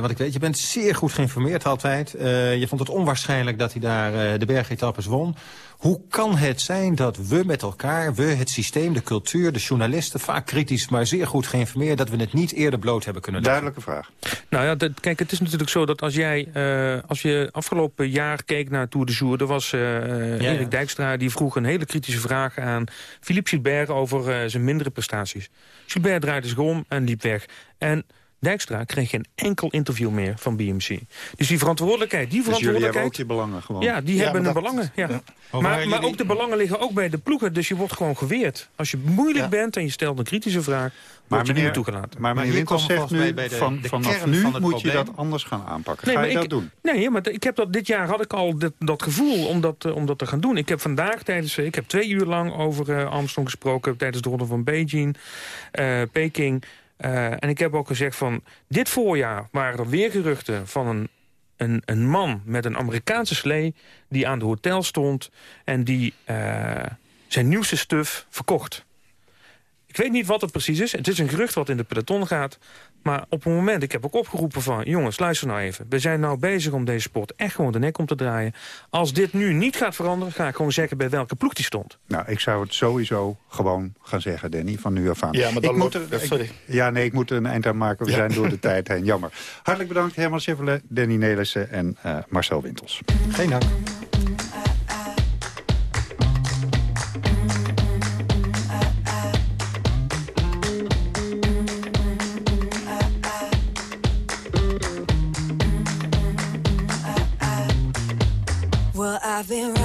Want ik weet, je bent zeer goed geïnformeerd altijd. Je vond het onwaarschijnlijk dat hij daar eh, de bergetappes won. Hoe kan het zijn dat we met elkaar, we, het systeem, de cultuur, de journalisten... vaak kritisch, maar zeer goed geïnformeerd... dat we het niet eerder bloot hebben kunnen leggen? Duidelijke vraag. Nou ja, dat, kijk, het is natuurlijk zo dat als jij, eh, als je afgelopen jaar keek naar Tour de Jour, er was eh, ja. Erik Dijkstra die vroeg een hele kritische vraag aan Philippe Gilbert over eh, zijn mindere prestaties. Gilbert draaide zich om en liep weg. En Dijkstra kreeg geen enkel interview meer van BMC. Dus die verantwoordelijkheid, die Dus jullie hebben verantwoordelijkheid... ook je belangen gewoon. Ja, die Ja, hebben maar hun dat- belangen. Ja. Ja. Maar Maar, jullie- ook de belangen liggen ook bij de ploegen. Dus je wordt gewoon geweerd. Als je moeilijk bent en je stelt een kritische vraag... Maar word je niet meer meneer, toegelaten. maar meneer komen zegt nu, bij de- van, de vanaf nu van het moet je probleem. dat anders gaan aanpakken. Nee, Ga maar je ik, dat doen? Nee, maar ik heb dat, dit jaar had ik al dit, dat gevoel om dat, eh, om dat te gaan doen. Ik heb vandaag tijdens... eh, Ik heb twee uur lang over eh, Armstrong gesproken... tijdens de ronde van Beijing, eh, Peking. Eh, en ik heb ook gezegd van... Dit voorjaar waren er weer geruchten van een, een, een man met een Amerikaanse slee... die aan de hotel stond en die eh, zijn nieuwste stuf verkocht. Ik weet niet wat het precies is. Het is een gerucht wat in de peloton gaat. Maar op een moment, ik heb ook opgeroepen van... jongens, luister nou even. We zijn nou bezig om deze sport echt gewoon de nek om te draaien. Als dit nu niet gaat veranderen... ga ik gewoon zeggen bij welke ploeg die stond. Nou, ik zou het sowieso gewoon gaan zeggen, Danny, van nu af aan. Ja, maar dan ik moet er, sorry. ik- ja, nee, ik moet er een eind aan maken. We Ja. zijn door de tijd heen. Jammer. Hartelijk bedankt, Herman Chevrolet, Danny Nelissen en eh, Marcel Wintels. Geen dank. I've been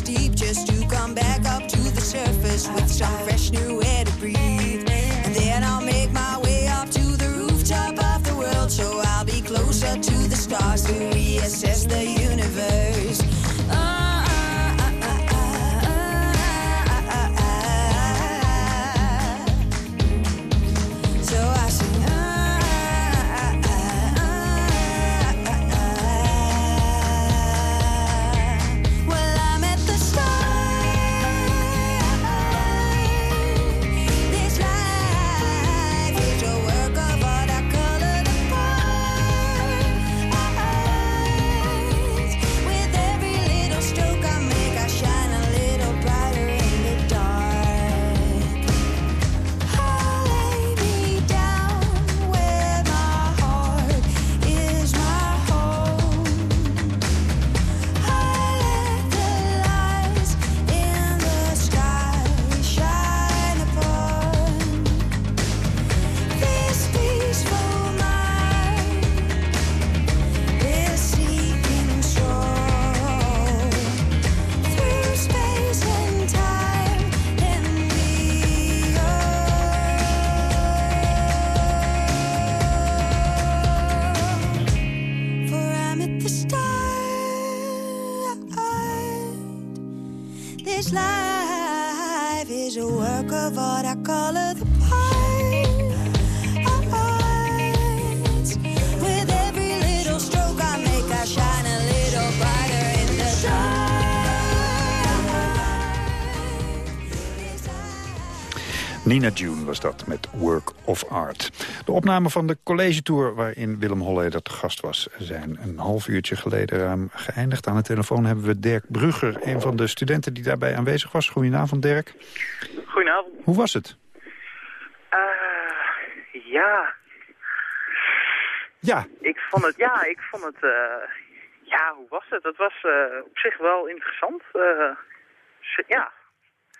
deep just to come back up to the surface with some Nina June was dat met Work of Art. De opname van de college tour waarin Willem Holleder te gast was... zijn een half uurtje geleden ruim geëindigd. Aan de telefoon hebben we Dirk Brugger, een van de studenten die daarbij aanwezig was. Goedenavond, Dirk. Goedenavond. Hoe was het? Eh, ja, Ja, ik vond het, ja, ik vond het, eh, ja, hoe was het? Het was eh, op zich wel interessant. ja,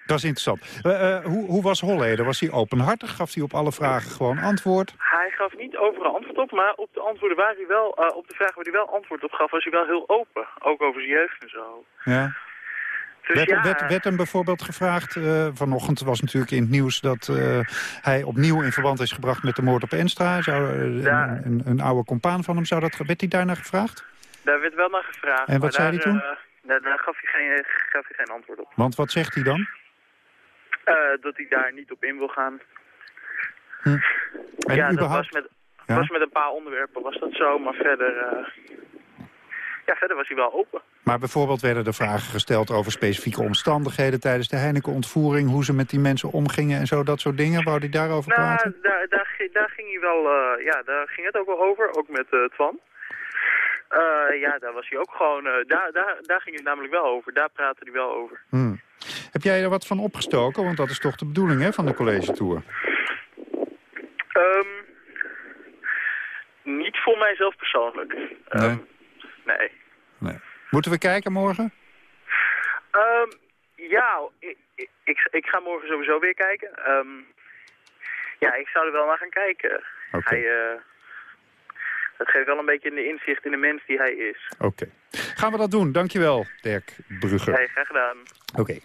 dat is interessant. Eh, eh, hoe, hoe was Holleder? Was hij openhartig? Gaf hij op alle vragen gewoon antwoord? hij gaf niet overal antwoord op, maar op de antwoorden waar hij wel, eh, op de vragen waar hij wel antwoord op gaf, was hij wel heel open. Ook over zijn jeugd en zo. Ja. Dus werd, ja, werd, werd hem bijvoorbeeld gevraagd, vanochtend was natuurlijk in het nieuws... dat hij opnieuw in verband is gebracht met de moord op Enstra. Zou, Ja. een, een, een oude compaan van hem, zou dat, werd hij daarna gevraagd? daar werd wel naar gevraagd. En wat zei daar, hij toen? daar, daar gaf, hij geen, gaf hij geen antwoord op. Want wat zegt hij dan? Eh, dat hij daar niet op in wil gaan. Hm. En ja, dat was met, Ja? was met een paar onderwerpen was dat zo, maar verder, eh, ja, verder was hij wel open. Maar bijvoorbeeld werden er vragen gesteld over specifieke omstandigheden... tijdens de Heineken-ontvoering, hoe ze met die mensen omgingen en zo, dat soort dingen. Wou hij daarover praten? Nou, daar, daar, gi- daar ging hij wel, eh, ja, daar ging het ook wel over, ook met Twan. Eh, ja, daar was hij ook gewoon, eh, daar, daar, daar ging het namelijk wel over, daar praatte hij wel over. Hm. Heb jij er wat van opgestoken? Want dat is toch de bedoeling hè, van de college tour. Ehm, niet voor mijzelf persoonlijk. Ehm, nee. Nee. Moeten we kijken morgen? Ehm, ja, ik, ik, ik, ga morgen sowieso weer kijken. Ja, ik zou er wel naar gaan kijken. Hij, eh, dat geeft wel een beetje de inzicht in de mens die hij is. Oké. Gaan we dat doen. Dankjewel, Dirk Brugger. Hey, graag gedaan. Oké.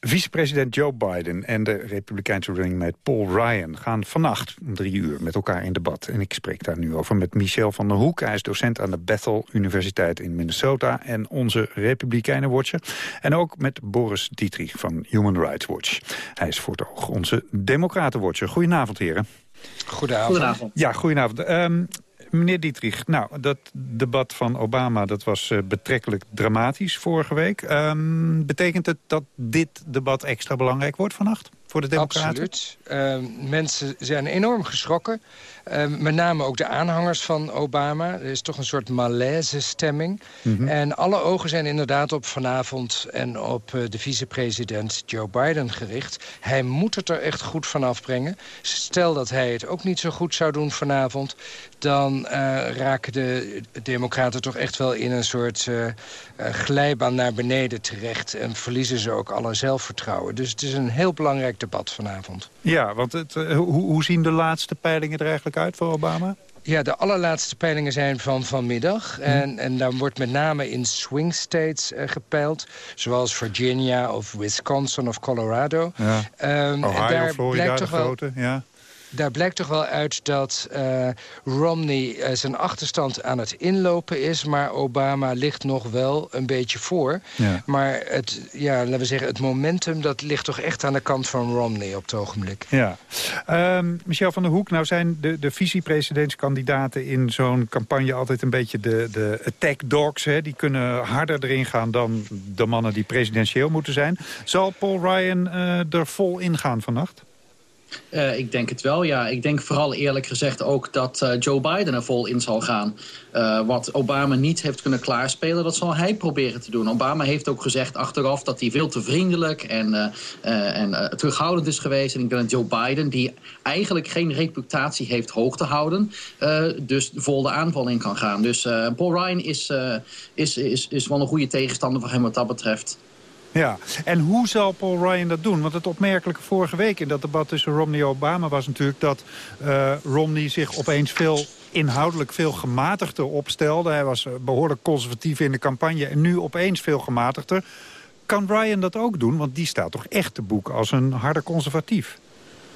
Vicepresident Joe Biden en de republikeinse running mate Paul Ryan... gaan vannacht om drie uur met elkaar in debat. En ik spreek daar nu over met Michel van der Hoek. Hij is docent aan de Bethel Universiteit in Minnesota... en onze Republikeinenwatcher. En ook met Boris Dietrich van Human Rights Watch. Hij is voor het oog onze Democratenwatcher. Goedenavond, heren. Goedenavond. Goedenavond. Ja, goedenavond. Ehm, meneer Dietrich, nou, dat debat van Obama dat was eh, betrekkelijk dramatisch vorige week. Ehm, betekent het dat dit debat extra belangrijk wordt vannacht voor de democraten? Absoluut. Ehm, mensen zijn enorm geschrokken. Ehm, met name ook de aanhangers van Obama. Er is toch een soort malaise-stemming. Mhm. En alle ogen zijn inderdaad op vanavond en op uh, de vicepresident Joe Biden gericht. Hij moet het er echt goed van afbrengen. Stel dat hij het ook niet zo goed zou doen vanavond... dan eh, raken de democraten toch echt wel in een soort uh, glijbaan naar beneden terecht... en verliezen ze ook alle zelfvertrouwen. Dus het is een heel belangrijk debat vanavond. Ja, want het, hoe, hoe zien de laatste peilingen er eigenlijk uit voor Obama? Ja, de allerlaatste peilingen zijn van vanmiddag. En, en daar wordt met name in swing states uh, gepeild. Zoals Virginia of Wisconsin of Colorado. Ja. Um, Ohio, en daar Florida, blijkt de toch wel, grote, ja. Daar blijkt toch wel uit dat uh, Romney uh, zijn achterstand aan het inlopen is... maar Obama ligt nog wel een beetje voor. Ja. Maar het, ja, laten we zeggen, het momentum dat ligt toch echt aan de kant van Romney op het ogenblik. Ja. Um, Michel van der Hoek, nou zijn de, de vicepresidentskandidaten in zo'n campagne altijd een beetje de, de attack dogs. Hè? Die kunnen harder erin gaan dan de mannen die presidentieel moeten zijn. Zal Paul Ryan uh, er vol ingaan vannacht? Uh, ik denk het wel, ja. Ik denk vooral eerlijk gezegd ook dat uh, Joe Biden er vol in zal gaan. Uh, wat Obama niet heeft kunnen klaarspelen, dat zal hij proberen te doen. Obama heeft ook gezegd achteraf dat hij veel te vriendelijk en, en terughoudend is geweest. En ik denk dat Joe Biden, die eigenlijk geen reputatie heeft hoog te houden... dus vol de aanval in kan gaan. Dus Paul Ryan is, is, is, is wel een goede tegenstander voor hem wat dat betreft. Ja, en hoe zal Paul Ryan dat doen? Want het opmerkelijke vorige week in dat debat tussen Romney en Obama was natuurlijk dat uh, Romney zich opeens veel inhoudelijk veel gematigder opstelde. Hij was behoorlijk conservatief in de campagne en nu opeens veel gematigder. Kan Ryan dat ook doen? Want die staat toch echt te boek als een harde conservatief?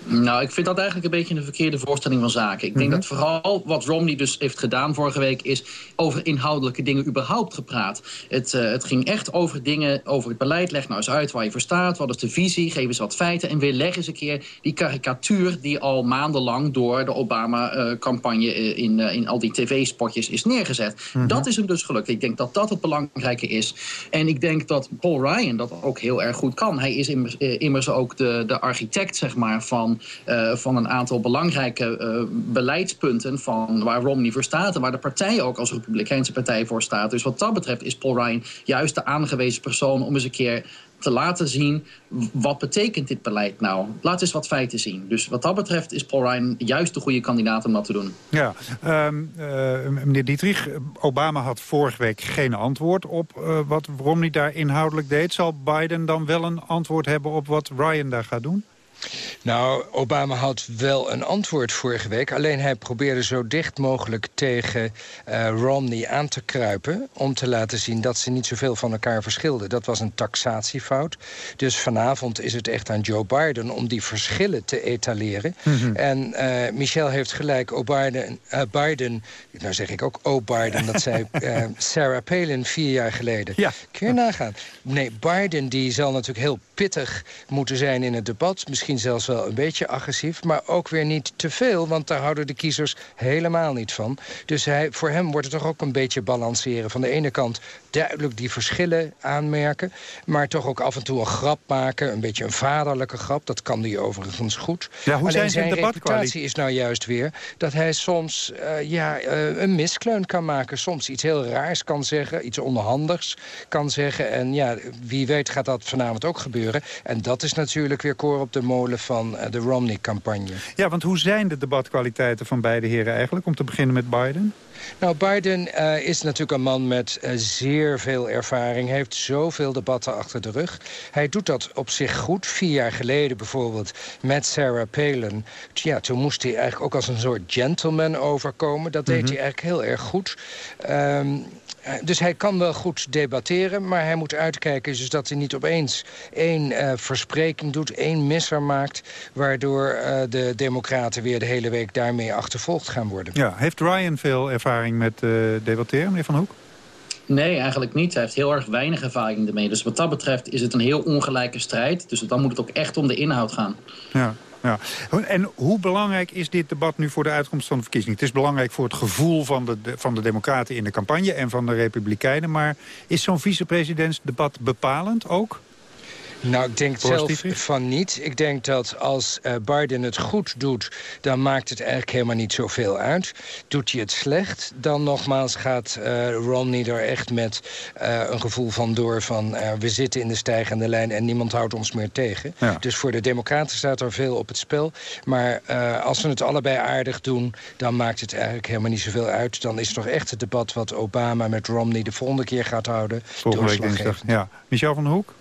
Nou, ik vind dat eigenlijk een beetje een verkeerde voorstelling van zaken. Ik denk Mhm. dat vooral wat Romney dus heeft gedaan vorige week... is over inhoudelijke dingen überhaupt gepraat. Het, uh, het ging echt over dingen, over het beleid. Leg nou eens uit waar je voor staat. Wat is de visie? Geef eens wat feiten. En weer leg eens een keer die karikatuur... die al maandenlang door de Obama-campagne uh, in, uh, in al die tv-spotjes is neergezet. Mhm. Dat is hem dus gelukt. Ik denk dat dat het belangrijke is. En ik denk dat Paul Ryan dat ook heel erg goed kan. Hij is immers, immers ook de, de architect, zeg maar, van uh, van een aantal belangrijke uh, beleidspunten van waar Romney voor staat en waar de partij ook als Republikeinse partij voor staat. Dus wat dat betreft is Paul Ryan juist de aangewezen persoon om eens een keer te laten zien wat betekent dit beleid nou. Laat eens wat feiten zien. Dus wat dat betreft is Paul Ryan juist de goede kandidaat om dat te doen. Ja, um, uh, meneer Dietrich, Obama had vorige week geen antwoord op wat Romney daar inhoudelijk deed. Zal Biden dan wel een antwoord hebben op wat Ryan daar gaat doen? Nou, Obama had wel een antwoord vorige week. Alleen hij probeerde zo dicht mogelijk tegen uh, Romney aan te kruipen... om te laten zien dat ze niet zoveel van elkaar verschilden. Dat was een taxatiefout. Dus vanavond is het echt aan Joe Biden om die verschillen te etaleren. Mhm. Mm -hmm. En uh, Michel heeft gelijk, O'Biden, uh, Biden... nou zeg ik ook O'Biden, dat zei Sarah Palin vier jaar geleden. Ja. Kun je nagaan? Nee, Biden die zal natuurlijk heel pittig moeten zijn in het debat... Misschien misschien zelfs wel een beetje agressief... maar ook weer niet te veel, want daar houden de kiezers helemaal niet van. Dus hij, voor hem wordt het toch ook een beetje balanceren. Van de ene kant duidelijk die verschillen aanmerken... maar toch ook af en toe een grap maken, een beetje een vaderlijke grap. Dat kan hij overigens goed. Ja, hoe Alleen zijn zijn reputatie is nou juist weer... dat hij soms uh, ja, uh, een miskleun kan maken. Soms iets heel raars kan zeggen, iets onhandigs kan zeggen. En ja, wie weet gaat dat vanavond ook gebeuren. En dat is natuurlijk weer koor op de molen van uh, de Romney-campagne. Ja, want hoe zijn de debatkwaliteiten van beide heren eigenlijk? Om te beginnen met Biden? Nou, Biden uh, is natuurlijk een man met uh, zeer veel ervaring. Hij heeft zoveel debatten achter de rug. Hij doet dat op zich goed. Vier jaar geleden bijvoorbeeld met Sarah Palin. Ja, toen moest hij eigenlijk ook als een soort gentleman overkomen. Dat deed Mhm. hij eigenlijk heel erg goed. Um, Eh, Dus hij kan wel goed debatteren, maar hij moet uitkijken... dus dat hij niet opeens één eh, verspreking doet, één misser maakt... waardoor eh, de democraten weer de hele week daarmee achtervolgd gaan worden. Ja, heeft Ryan veel ervaring met eh, debatteren, meneer Van Hoek? Nee, eigenlijk niet. Hij heeft heel erg weinig ervaring ermee. Dus wat dat betreft is het een heel ongelijke strijd. Dus dan moet het ook echt om de inhoud gaan. Ja, ja. En hoe belangrijk is dit debat nu voor de uitkomst van de verkiezing? Het is belangrijk voor het gevoel van de, van de democraten in de campagne... en van de republikeinen. Maar is zo'n vicepresidentsdebat bepalend ook? Nou, ik denk zelf van niet. Ik denk dat als eh, Biden het goed doet, dan maakt het eigenlijk helemaal niet zoveel uit. Doet hij het slecht, dan nogmaals gaat eh, Romney er echt met eh, een gevoel van door van... we zitten in de stijgende lijn en niemand houdt ons meer tegen. Ja. Dus voor de democraten staat er veel op het spel. Maar als we het allebei aardig doen, dan maakt het eigenlijk helemaal niet zoveel uit. Dan is het toch echt het debat wat Obama met Romney de volgende keer gaat houden. Volgende week dinsdag. Ja. Michel van den Hoek?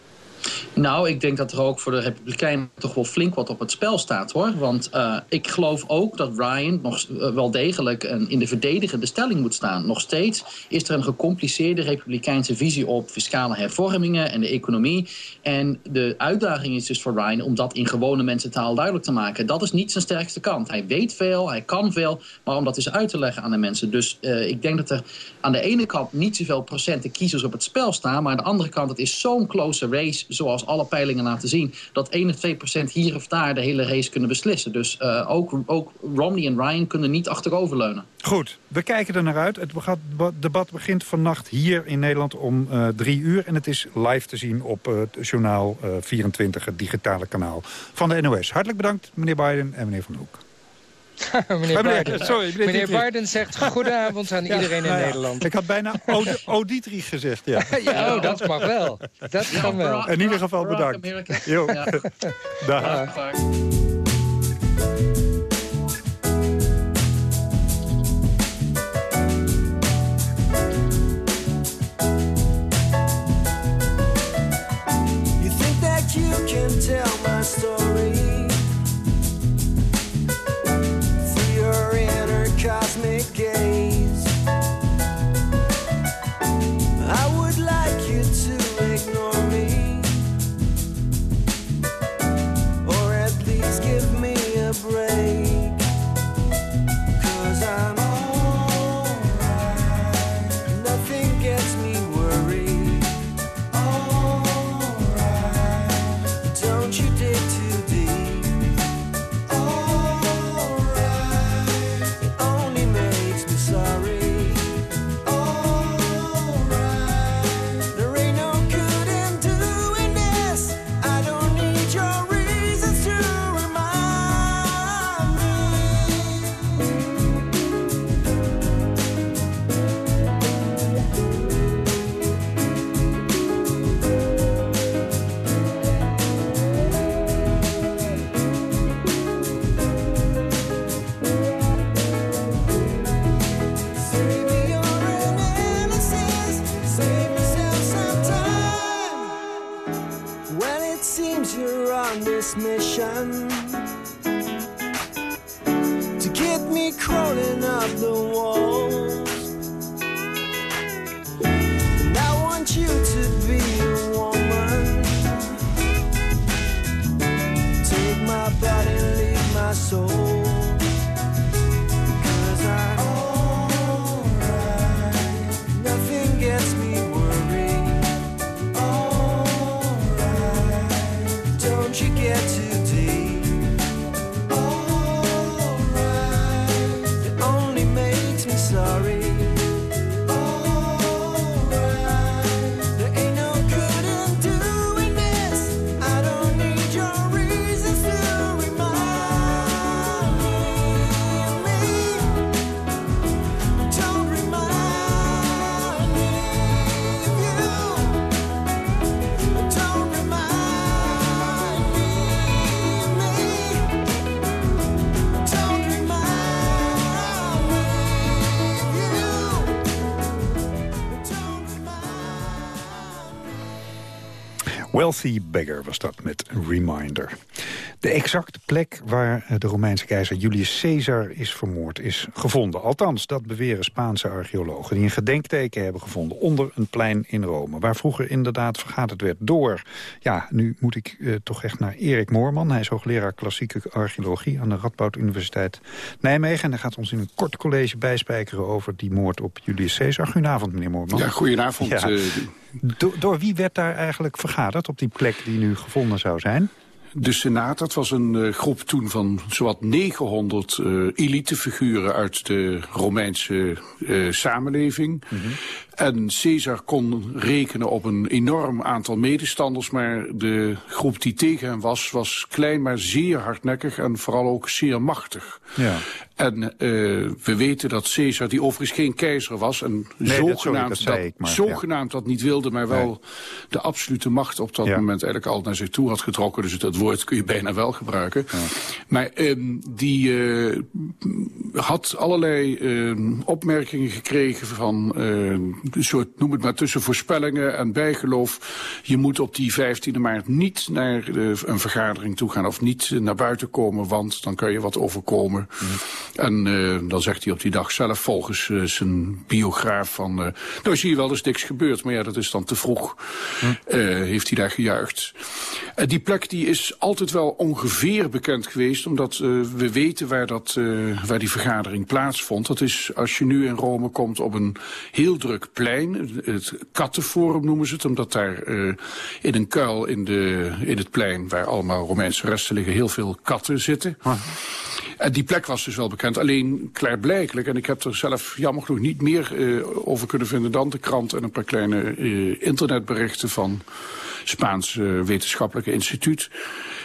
Nou, ik denk dat er ook voor de Republikeinen toch wel flink wat op het spel staat hoor. Want eh, ik geloof ook dat Ryan nog eh, wel degelijk een, in de verdedigende stelling moet staan. Nog steeds is er een gecompliceerde Republikeinse visie op fiscale hervormingen en de economie. En de uitdaging is dus voor Ryan om dat in gewone mensentaal duidelijk te maken. Dat is niet zijn sterkste kant. Hij weet veel, hij kan veel, maar om dat eens uit te leggen aan de mensen. Dus eh, ik denk dat er aan de ene kant niet zoveel procenten kiezers op het spel staan. Maar aan de andere kant, het is zo'n close race, zoals alle peilingen laten zien. Dat 1 of 2 procent hier of daar de hele race kunnen beslissen. Dus eh, ook, ook Romney en Ryan kunnen niet achteroverleunen. Goed, we kijken er naar uit. Het debat begint vannacht hier in Nederland om eh, drie uur. En het is live te zien op eh, het Journaal eh, 24, het digitale kanaal van de NOS. Hartelijk bedankt, meneer Biden en meneer Van Hoek. meneer, Eh, meneer- Biden, sorry, meneer. Biden zegt goedenavond aan Ja, iedereen in nou ja, Nederland. Ik had bijna Odietrich gezegd, ja. Ja, oh, dat mag wel. Dat kan wel. In ieder geval bedankt. Jo. Dag. You think that you can tell my story make Wealthy Beggar was dat met Reminder. De exacte plek waar eh, de Romeinse keizer Julius Caesar is vermoord is gevonden. Althans, dat beweren Spaanse archeologen die een gedenkteken hebben gevonden onder een plein in Rome. Waar vroeger inderdaad vergaat het werd door. Ja, nu moet ik eh, toch echt naar Erik Moorman. Hij is hoogleraar klassieke archeologie aan de Radboud Universiteit Nijmegen. En hij gaat ons in een kort college bijspijkeren over die moord op Julius Caesar. Goedenavond, meneer Moorman. Ja, goedenavond. Ja. eh, Do- door wie werd daar eigenlijk vergaderd op die plek die nu gevonden zou zijn? De Senaat, dat was een eh, groep toen van zowat 900 eh elitefiguren uit de Romeinse eh, samenleving. En Caesar kon rekenen op een enorm aantal medestanders, maar de groep die tegen hem was, was klein maar zeer hardnekkig en vooral ook zeer machtig. Ja. En eh, we weten dat Caesar, die overigens geen keizer was... en Nee, zogenaamd, dat maar, zogenaamd dat niet wilde... maar wel de absolute macht op dat Ja. moment eigenlijk al naar zich toe had getrokken. Dus dat woord kun je bijna wel gebruiken. Maar ehm, die eh, had allerlei ehm, opmerkingen gekregen van... een soort, noem het maar, tussen voorspellingen en bijgeloof. Je moet op die 15e maart niet naar eh, een vergadering toe gaan... of niet naar buiten komen, want dan kan je wat overkomen. En eh, dan zegt hij op die dag zelf volgens eh, zijn biograaf van... eh, nou zie je wel, er is niks gebeurd, maar ja, dat is dan te vroeg. Eh, heeft hij daar gejuicht. Die plek die is altijd wel ongeveer bekend geweest... omdat eh, we weten waar, dat, eh, waar die vergadering plaatsvond. Dat is als je nu in Rome komt op een heel druk plein. Het Kattenforum noemen ze het, omdat daar eh, in een kuil in, de, in het plein... waar allemaal Romeinse resten liggen, heel veel katten zitten. En die plek was dus wel bekend. Alleen klaarblijkelijk, en ik heb er zelf jammer genoeg niet meer eh, over kunnen vinden dan de krant en een paar kleine eh, internetberichten van Spaans eh, Wetenschappelijke Instituut.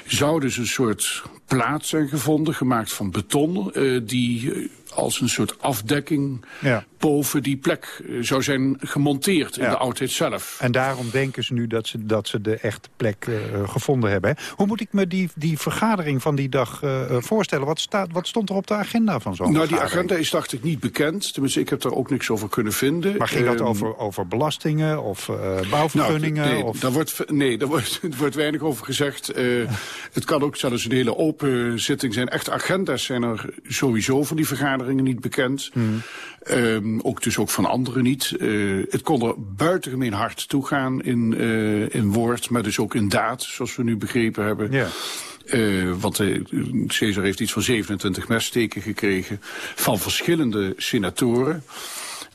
Zou dus een soort plaat zijn gevonden, gemaakt van beton, die als een soort afdekking Ja. boven die plek eh, zou zijn gemonteerd in de oudheid zelf. En daarom denken ze nu dat ze, dat ze de echte plek eh, gevonden hebben. hè. Hoe moet ik me die, die vergadering van die dag eh, voorstellen? Wat, staat, wat stond er op de agenda van zo'n Nou, die agenda is dacht ik niet bekend. Tenminste, ik heb daar ook niks over kunnen vinden. Maar ging dat Ehm, over, over belastingen of bouwvergunningen? Nou, nee, of... daar wordt, nee, daar wordt, er wordt weinig over gezegd. Het kan ook zelfs een hele open zitting zijn. Echte agenda's zijn er sowieso van die vergaderingen niet bekend. Hmm. Ehm, ook dus ook van anderen niet. Eh, het kon er buitengemeen hard toe gaan in, eh, in woord, maar dus ook in daad, zoals we nu begrepen hebben. Ja. Eh, want Caesar heeft iets van 27 messteken gekregen van verschillende senatoren.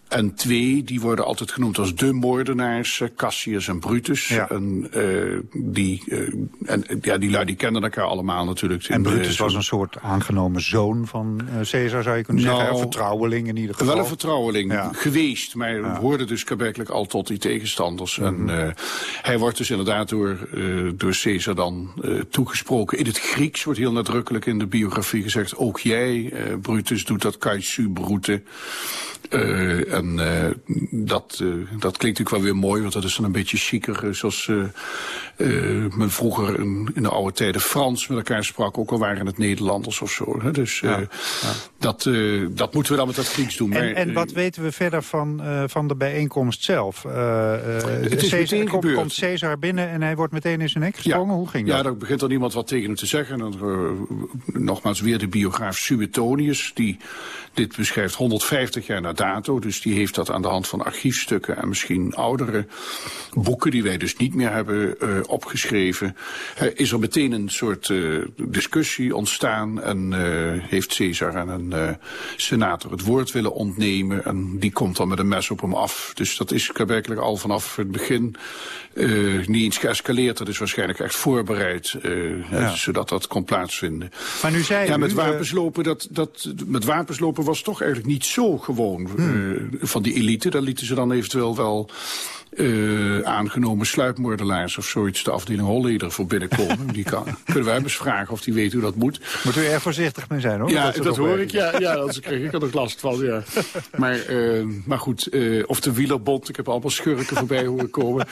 En twee, die worden altijd genoemd als de moordenaars, eh, Cassius en Brutus. En, eh, die, eh, en ja, die lui die kenden elkaar allemaal natuurlijk. En Brutus was een soort aangenomen zoon van Caesar, zou je kunnen zeggen. Nou, Een vertrouweling in ieder geval. Wel een vertrouweling Ja. geweest, maar hoorde dus werkelijk al tot die tegenstanders. Mhm. En eh, hij wordt dus inderdaad door, door Caesar dan toegesproken. In het Grieks wordt heel nadrukkelijk in de biografie gezegd... ook jij, Brutus, doet dat kaisu brute. En eh, dat, eh, dat klinkt natuurlijk wel weer mooi, want dat is dan een beetje chiquer. eh, Zoals eh, eh, men vroeger in, in de oude tijden Frans met elkaar sprak. Ook al waren het Nederlanders of zo. Hè? Dus eh, Dat, eh, dat moeten we dan met dat Grieks doen. En, Maar, en wat weten we verder van, eh, van de bijeenkomst zelf? Eh, eh, Het is Caesar- meteen komt, Caesar binnen en hij wordt meteen in zijn nek gesprongen? Hoe ging dat? Ja, dan begint dan iemand wat tegen hem te zeggen. En dan, nogmaals weer de biograaf Suetonius, die dit beschrijft 150 jaar na dato. Dus die heeft dat aan de hand van archiefstukken en misschien oudere boeken die wij dus niet meer hebben eh, opgeschreven. Eh, is er meteen een soort eh, discussie ontstaan en heeft Caesar aan een senator het woord willen ontnemen. En die komt dan met een mes op hem af. Dus dat is werkelijk al vanaf het begin niet eens geëscaleerd. Dat is waarschijnlijk echt voorbereid, zodat dat kon plaatsvinden. Maar nu zei ja, u, met eh, wapenslopen, dat, dat, met wapenslopen was toch eigenlijk niet zo gewoon Hmm. Van die elite. Daar lieten ze dan eventueel wel eh, aangenomen sluipmoordenaars of zoiets de afdeling Holleder voor binnenkomen. die kan, kunnen wij eens vragen of die weet hoe dat moet. Moet u er voorzichtig mee zijn, hoor. Ja, dat, hoor ik. Ja, ja anders krijg ik er nog last van. Ja. Maar, eh, maar goed, eh, of de wielerbond, ik heb allemaal schurken voorbij horen komen.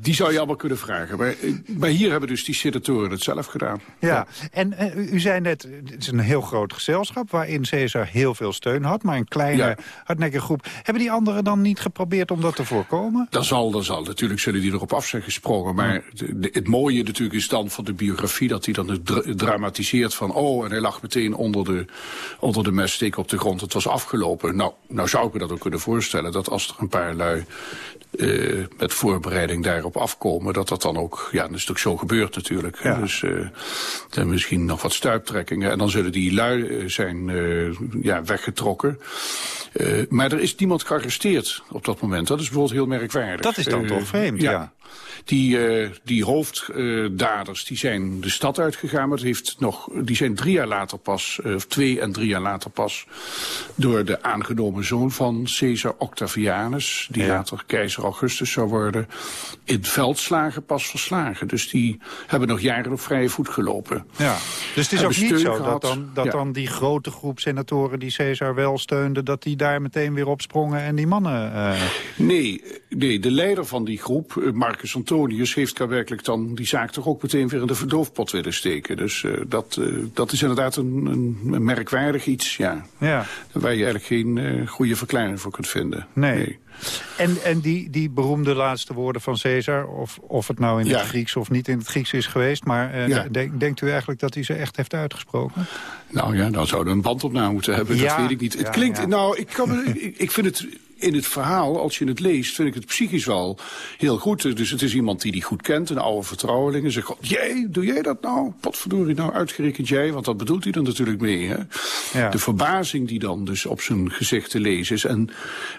Die zou je allemaal kunnen vragen. Maar, maar hier hebben dus die senatoren het zelf gedaan. Ja, en u- zei net, het is een heel groot gezelschap... waarin Caesar heel veel steun had, maar een kleine Ja. hardnekkige groep. Hebben die anderen dan niet geprobeerd om dat te te voorkomen? Dan zal, dan zal. Natuurlijk zullen die erop af zijn gesprongen. Maar de- de- het mooie natuurlijk is dan van de biografie... dat hij dan het dra- dramatiseert van... oh, en hij lag meteen onder de, onder de messteek op de grond. Het was afgelopen. Nou, nou zou ik me dat ook kunnen voorstellen... dat als er een paar lui eh, met voorbereiding daarop afkomen... dat dat dan ook... ja, dat is toch zo gebeurd natuurlijk. hè. Dus eh, dan misschien nog wat stuiptrekkingen. En dan zullen die lui eh, zijn ja, weggetrokken... Maar er is niemand gearresteerd op dat moment. Dat is bijvoorbeeld heel merkwaardig. Dat is dan Eh, toch vreemd, ja. Die, eh, die hoofddaders die zijn de stad uitgegaan, maar het heeft nog, die zijn drie jaar later pas, eh, of twee en drie jaar later pas, door de aangenomen zoon van Caesar Octavianus, die later keizer Augustus zou worden, in veldslagen pas verslagen. Dus die hebben nog jaren op vrije voet gelopen. Ja. Dus het is ook niet zo dat, dan, dat Ja. dan die grote groep senatoren die Caesar wel steunde... dat die daar meteen weer op sprongen en die mannen... eh, Nee, nee, de leider van die groep, eh, Marcus Antonius, heeft werkelijk dan die zaak toch ook meteen weer in de verdoofpot willen steken. Dus eh, dat, eh, dat is inderdaad een, een, merkwaardig iets, ja. Ja. Waar je eigenlijk geen eh, goede verklaring voor kunt vinden. Nee. En, en die, die beroemde laatste woorden van Caesar, of, of het nou in Ja. het Grieks of niet in het Grieks is geweest... maar Ja. denk- denkt u eigenlijk dat hij ze echt heeft uitgesproken? Nou ja, dan zouden we een bandopname moeten hebben, Ja, dat weet ik niet. Het klinkt, nou, ik, kan ik vind het in het verhaal, als je het leest, vind ik het psychisch wel heel goed. Dus het is iemand die die goed kent, een oude vertrouweling. En zegt, "God, jij, doe jij dat nou? Potverdorie, nou uitgerekend jij, want dat bedoelt hij er natuurlijk mee. Hè? Ja. De verbazing die dan dus op zijn gezicht te lezen is. En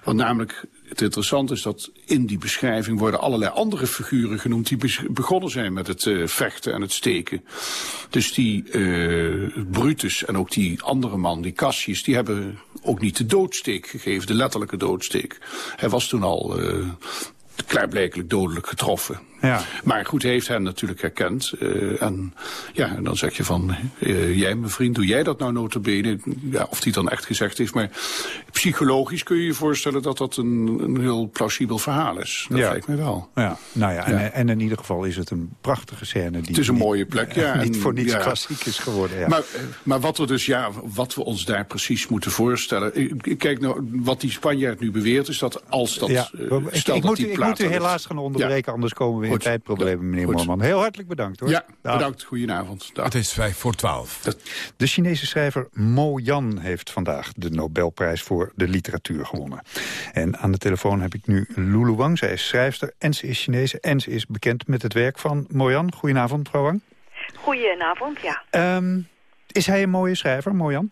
wat namelijk het interessante is dat in die beschrijving worden allerlei andere figuren genoemd die begonnen zijn met het eh, vechten en het steken. Dus die eh, Brutus en ook die andere man, die Cassius, die hebben ook niet de doodsteek gegeven, de letterlijke doodsteek. Hij was toen al eh, klaarblijkelijk dodelijk getroffen. Ja. Maar goed, hij heeft hen natuurlijk herkend. eh, en ja, en dan zeg je van, eh, jij mijn vriend, doe jij dat nou notabene? Ja, of het dan echt gezegd heeft. Maar psychologisch kun je je voorstellen dat dat een, een heel plausibel verhaal is. Dat Ja. lijkt me wel. Ja, nou ja, Ja. En, en in ieder geval is het een prachtige scène. Die Het is een niet- mooie plek, ja. niet voor niets klassiek is geworden. Ja. Maar, eh, maar wat we dus, ja, wat we ons daar precies moeten voorstellen. Ik- ik Kijk nou, wat die Spanjaard nu beweert, is dat als dat. ja, eh, ik, ik dat moet, die u, ik moet u helaas gaan onderbreken, anders komen we Goed. tijdproblemen, meneer Goed. Moorman. Heel hartelijk bedankt hoor. Ja, Dag. bedankt. Goedenavond. Dag. Het is vijf voor twaalf. De Chinese schrijver Mo Yan heeft vandaag de Nobelprijs voor de literatuur gewonnen. En aan de telefoon heb ik nu Lulu Wang. Zij is schrijfster en ze is Chinese en ze is bekend met het werk van Mo Yan. Goedenavond, mevrouw Wang. Goedenavond, ja. Ehm, is hij een mooie schrijver, Mo Yan?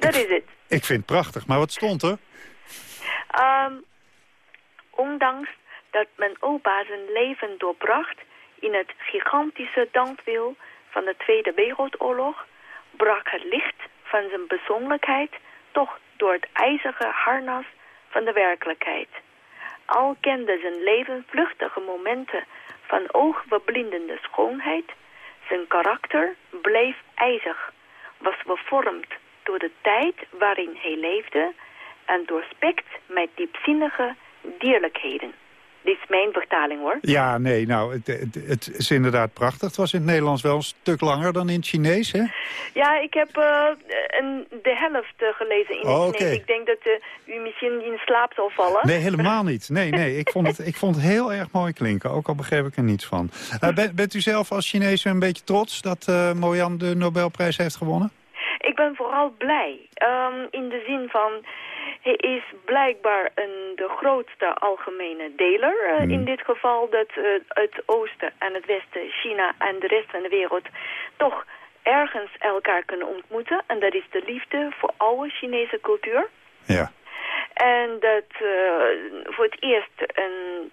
Dat is het. Ik vind het prachtig, maar wat stond er? Ehm, ondanks dat mijn opa zijn leven doorbracht in het gigantische dampwiel van de Tweede Wereldoorlog, brak het licht van zijn persoonlijkheid toch door het ijzige harnas van de werkelijkheid. Al kende zijn leven vluchtige momenten van oogverblindende schoonheid, zijn karakter bleef ijzig, was bevormd door de tijd waarin hij leefde en doorspekt met diepzinnige dierlijkheden. Dit is mijn vertaling hoor. Ja, nee, nou, het, het, het is inderdaad prachtig. Het was in het Nederlands wel een stuk langer dan in het Chinees, hè? Ja, ik heb eh, een, de helft eh, gelezen in Oh, het Chinees. oké. Ik denk dat eh, u misschien in slaap zal vallen. Nee, helemaal niet. Nee, nee, ik vond het, ik vond het heel erg mooi klinken, ook al begreep ik er niets van. Eh, ben- bent u zelf als Chinees een beetje trots dat Moyan de Nobelprijs heeft gewonnen? Ik ben vooral blij. ehm, in de zin van, hij is blijkbaar een, de grootste algemene deler. eh, In dit geval dat eh, het oosten en het westen, China en de rest van de wereld... toch ergens elkaar kunnen ontmoeten. En dat is de liefde voor oude Chinese cultuur. Ja. En dat eh, voor het eerst een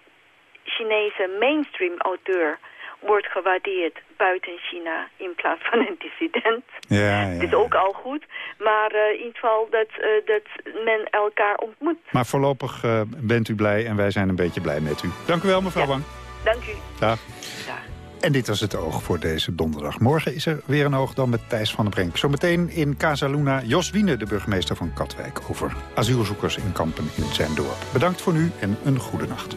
Chinese mainstream auteur wordt gewaardeerd buiten China in plaats van een dissident. Ja, is ook al goed, maar eh, in ieder geval dat, eh, dat men elkaar ontmoet. Maar voorlopig eh, bent u blij en wij zijn een beetje blij met u. Dank u wel, mevrouw Wang. Dank u. Dag. En dit was het oog voor deze donderdag. Morgen is er weer een oog dan met Thijs van der Brink. Zometeen in Casa Luna Jos Wiene, de burgemeester van Katwijk... over asielzoekers in kampen in zijn dorp. Bedankt voor nu en een goede nacht.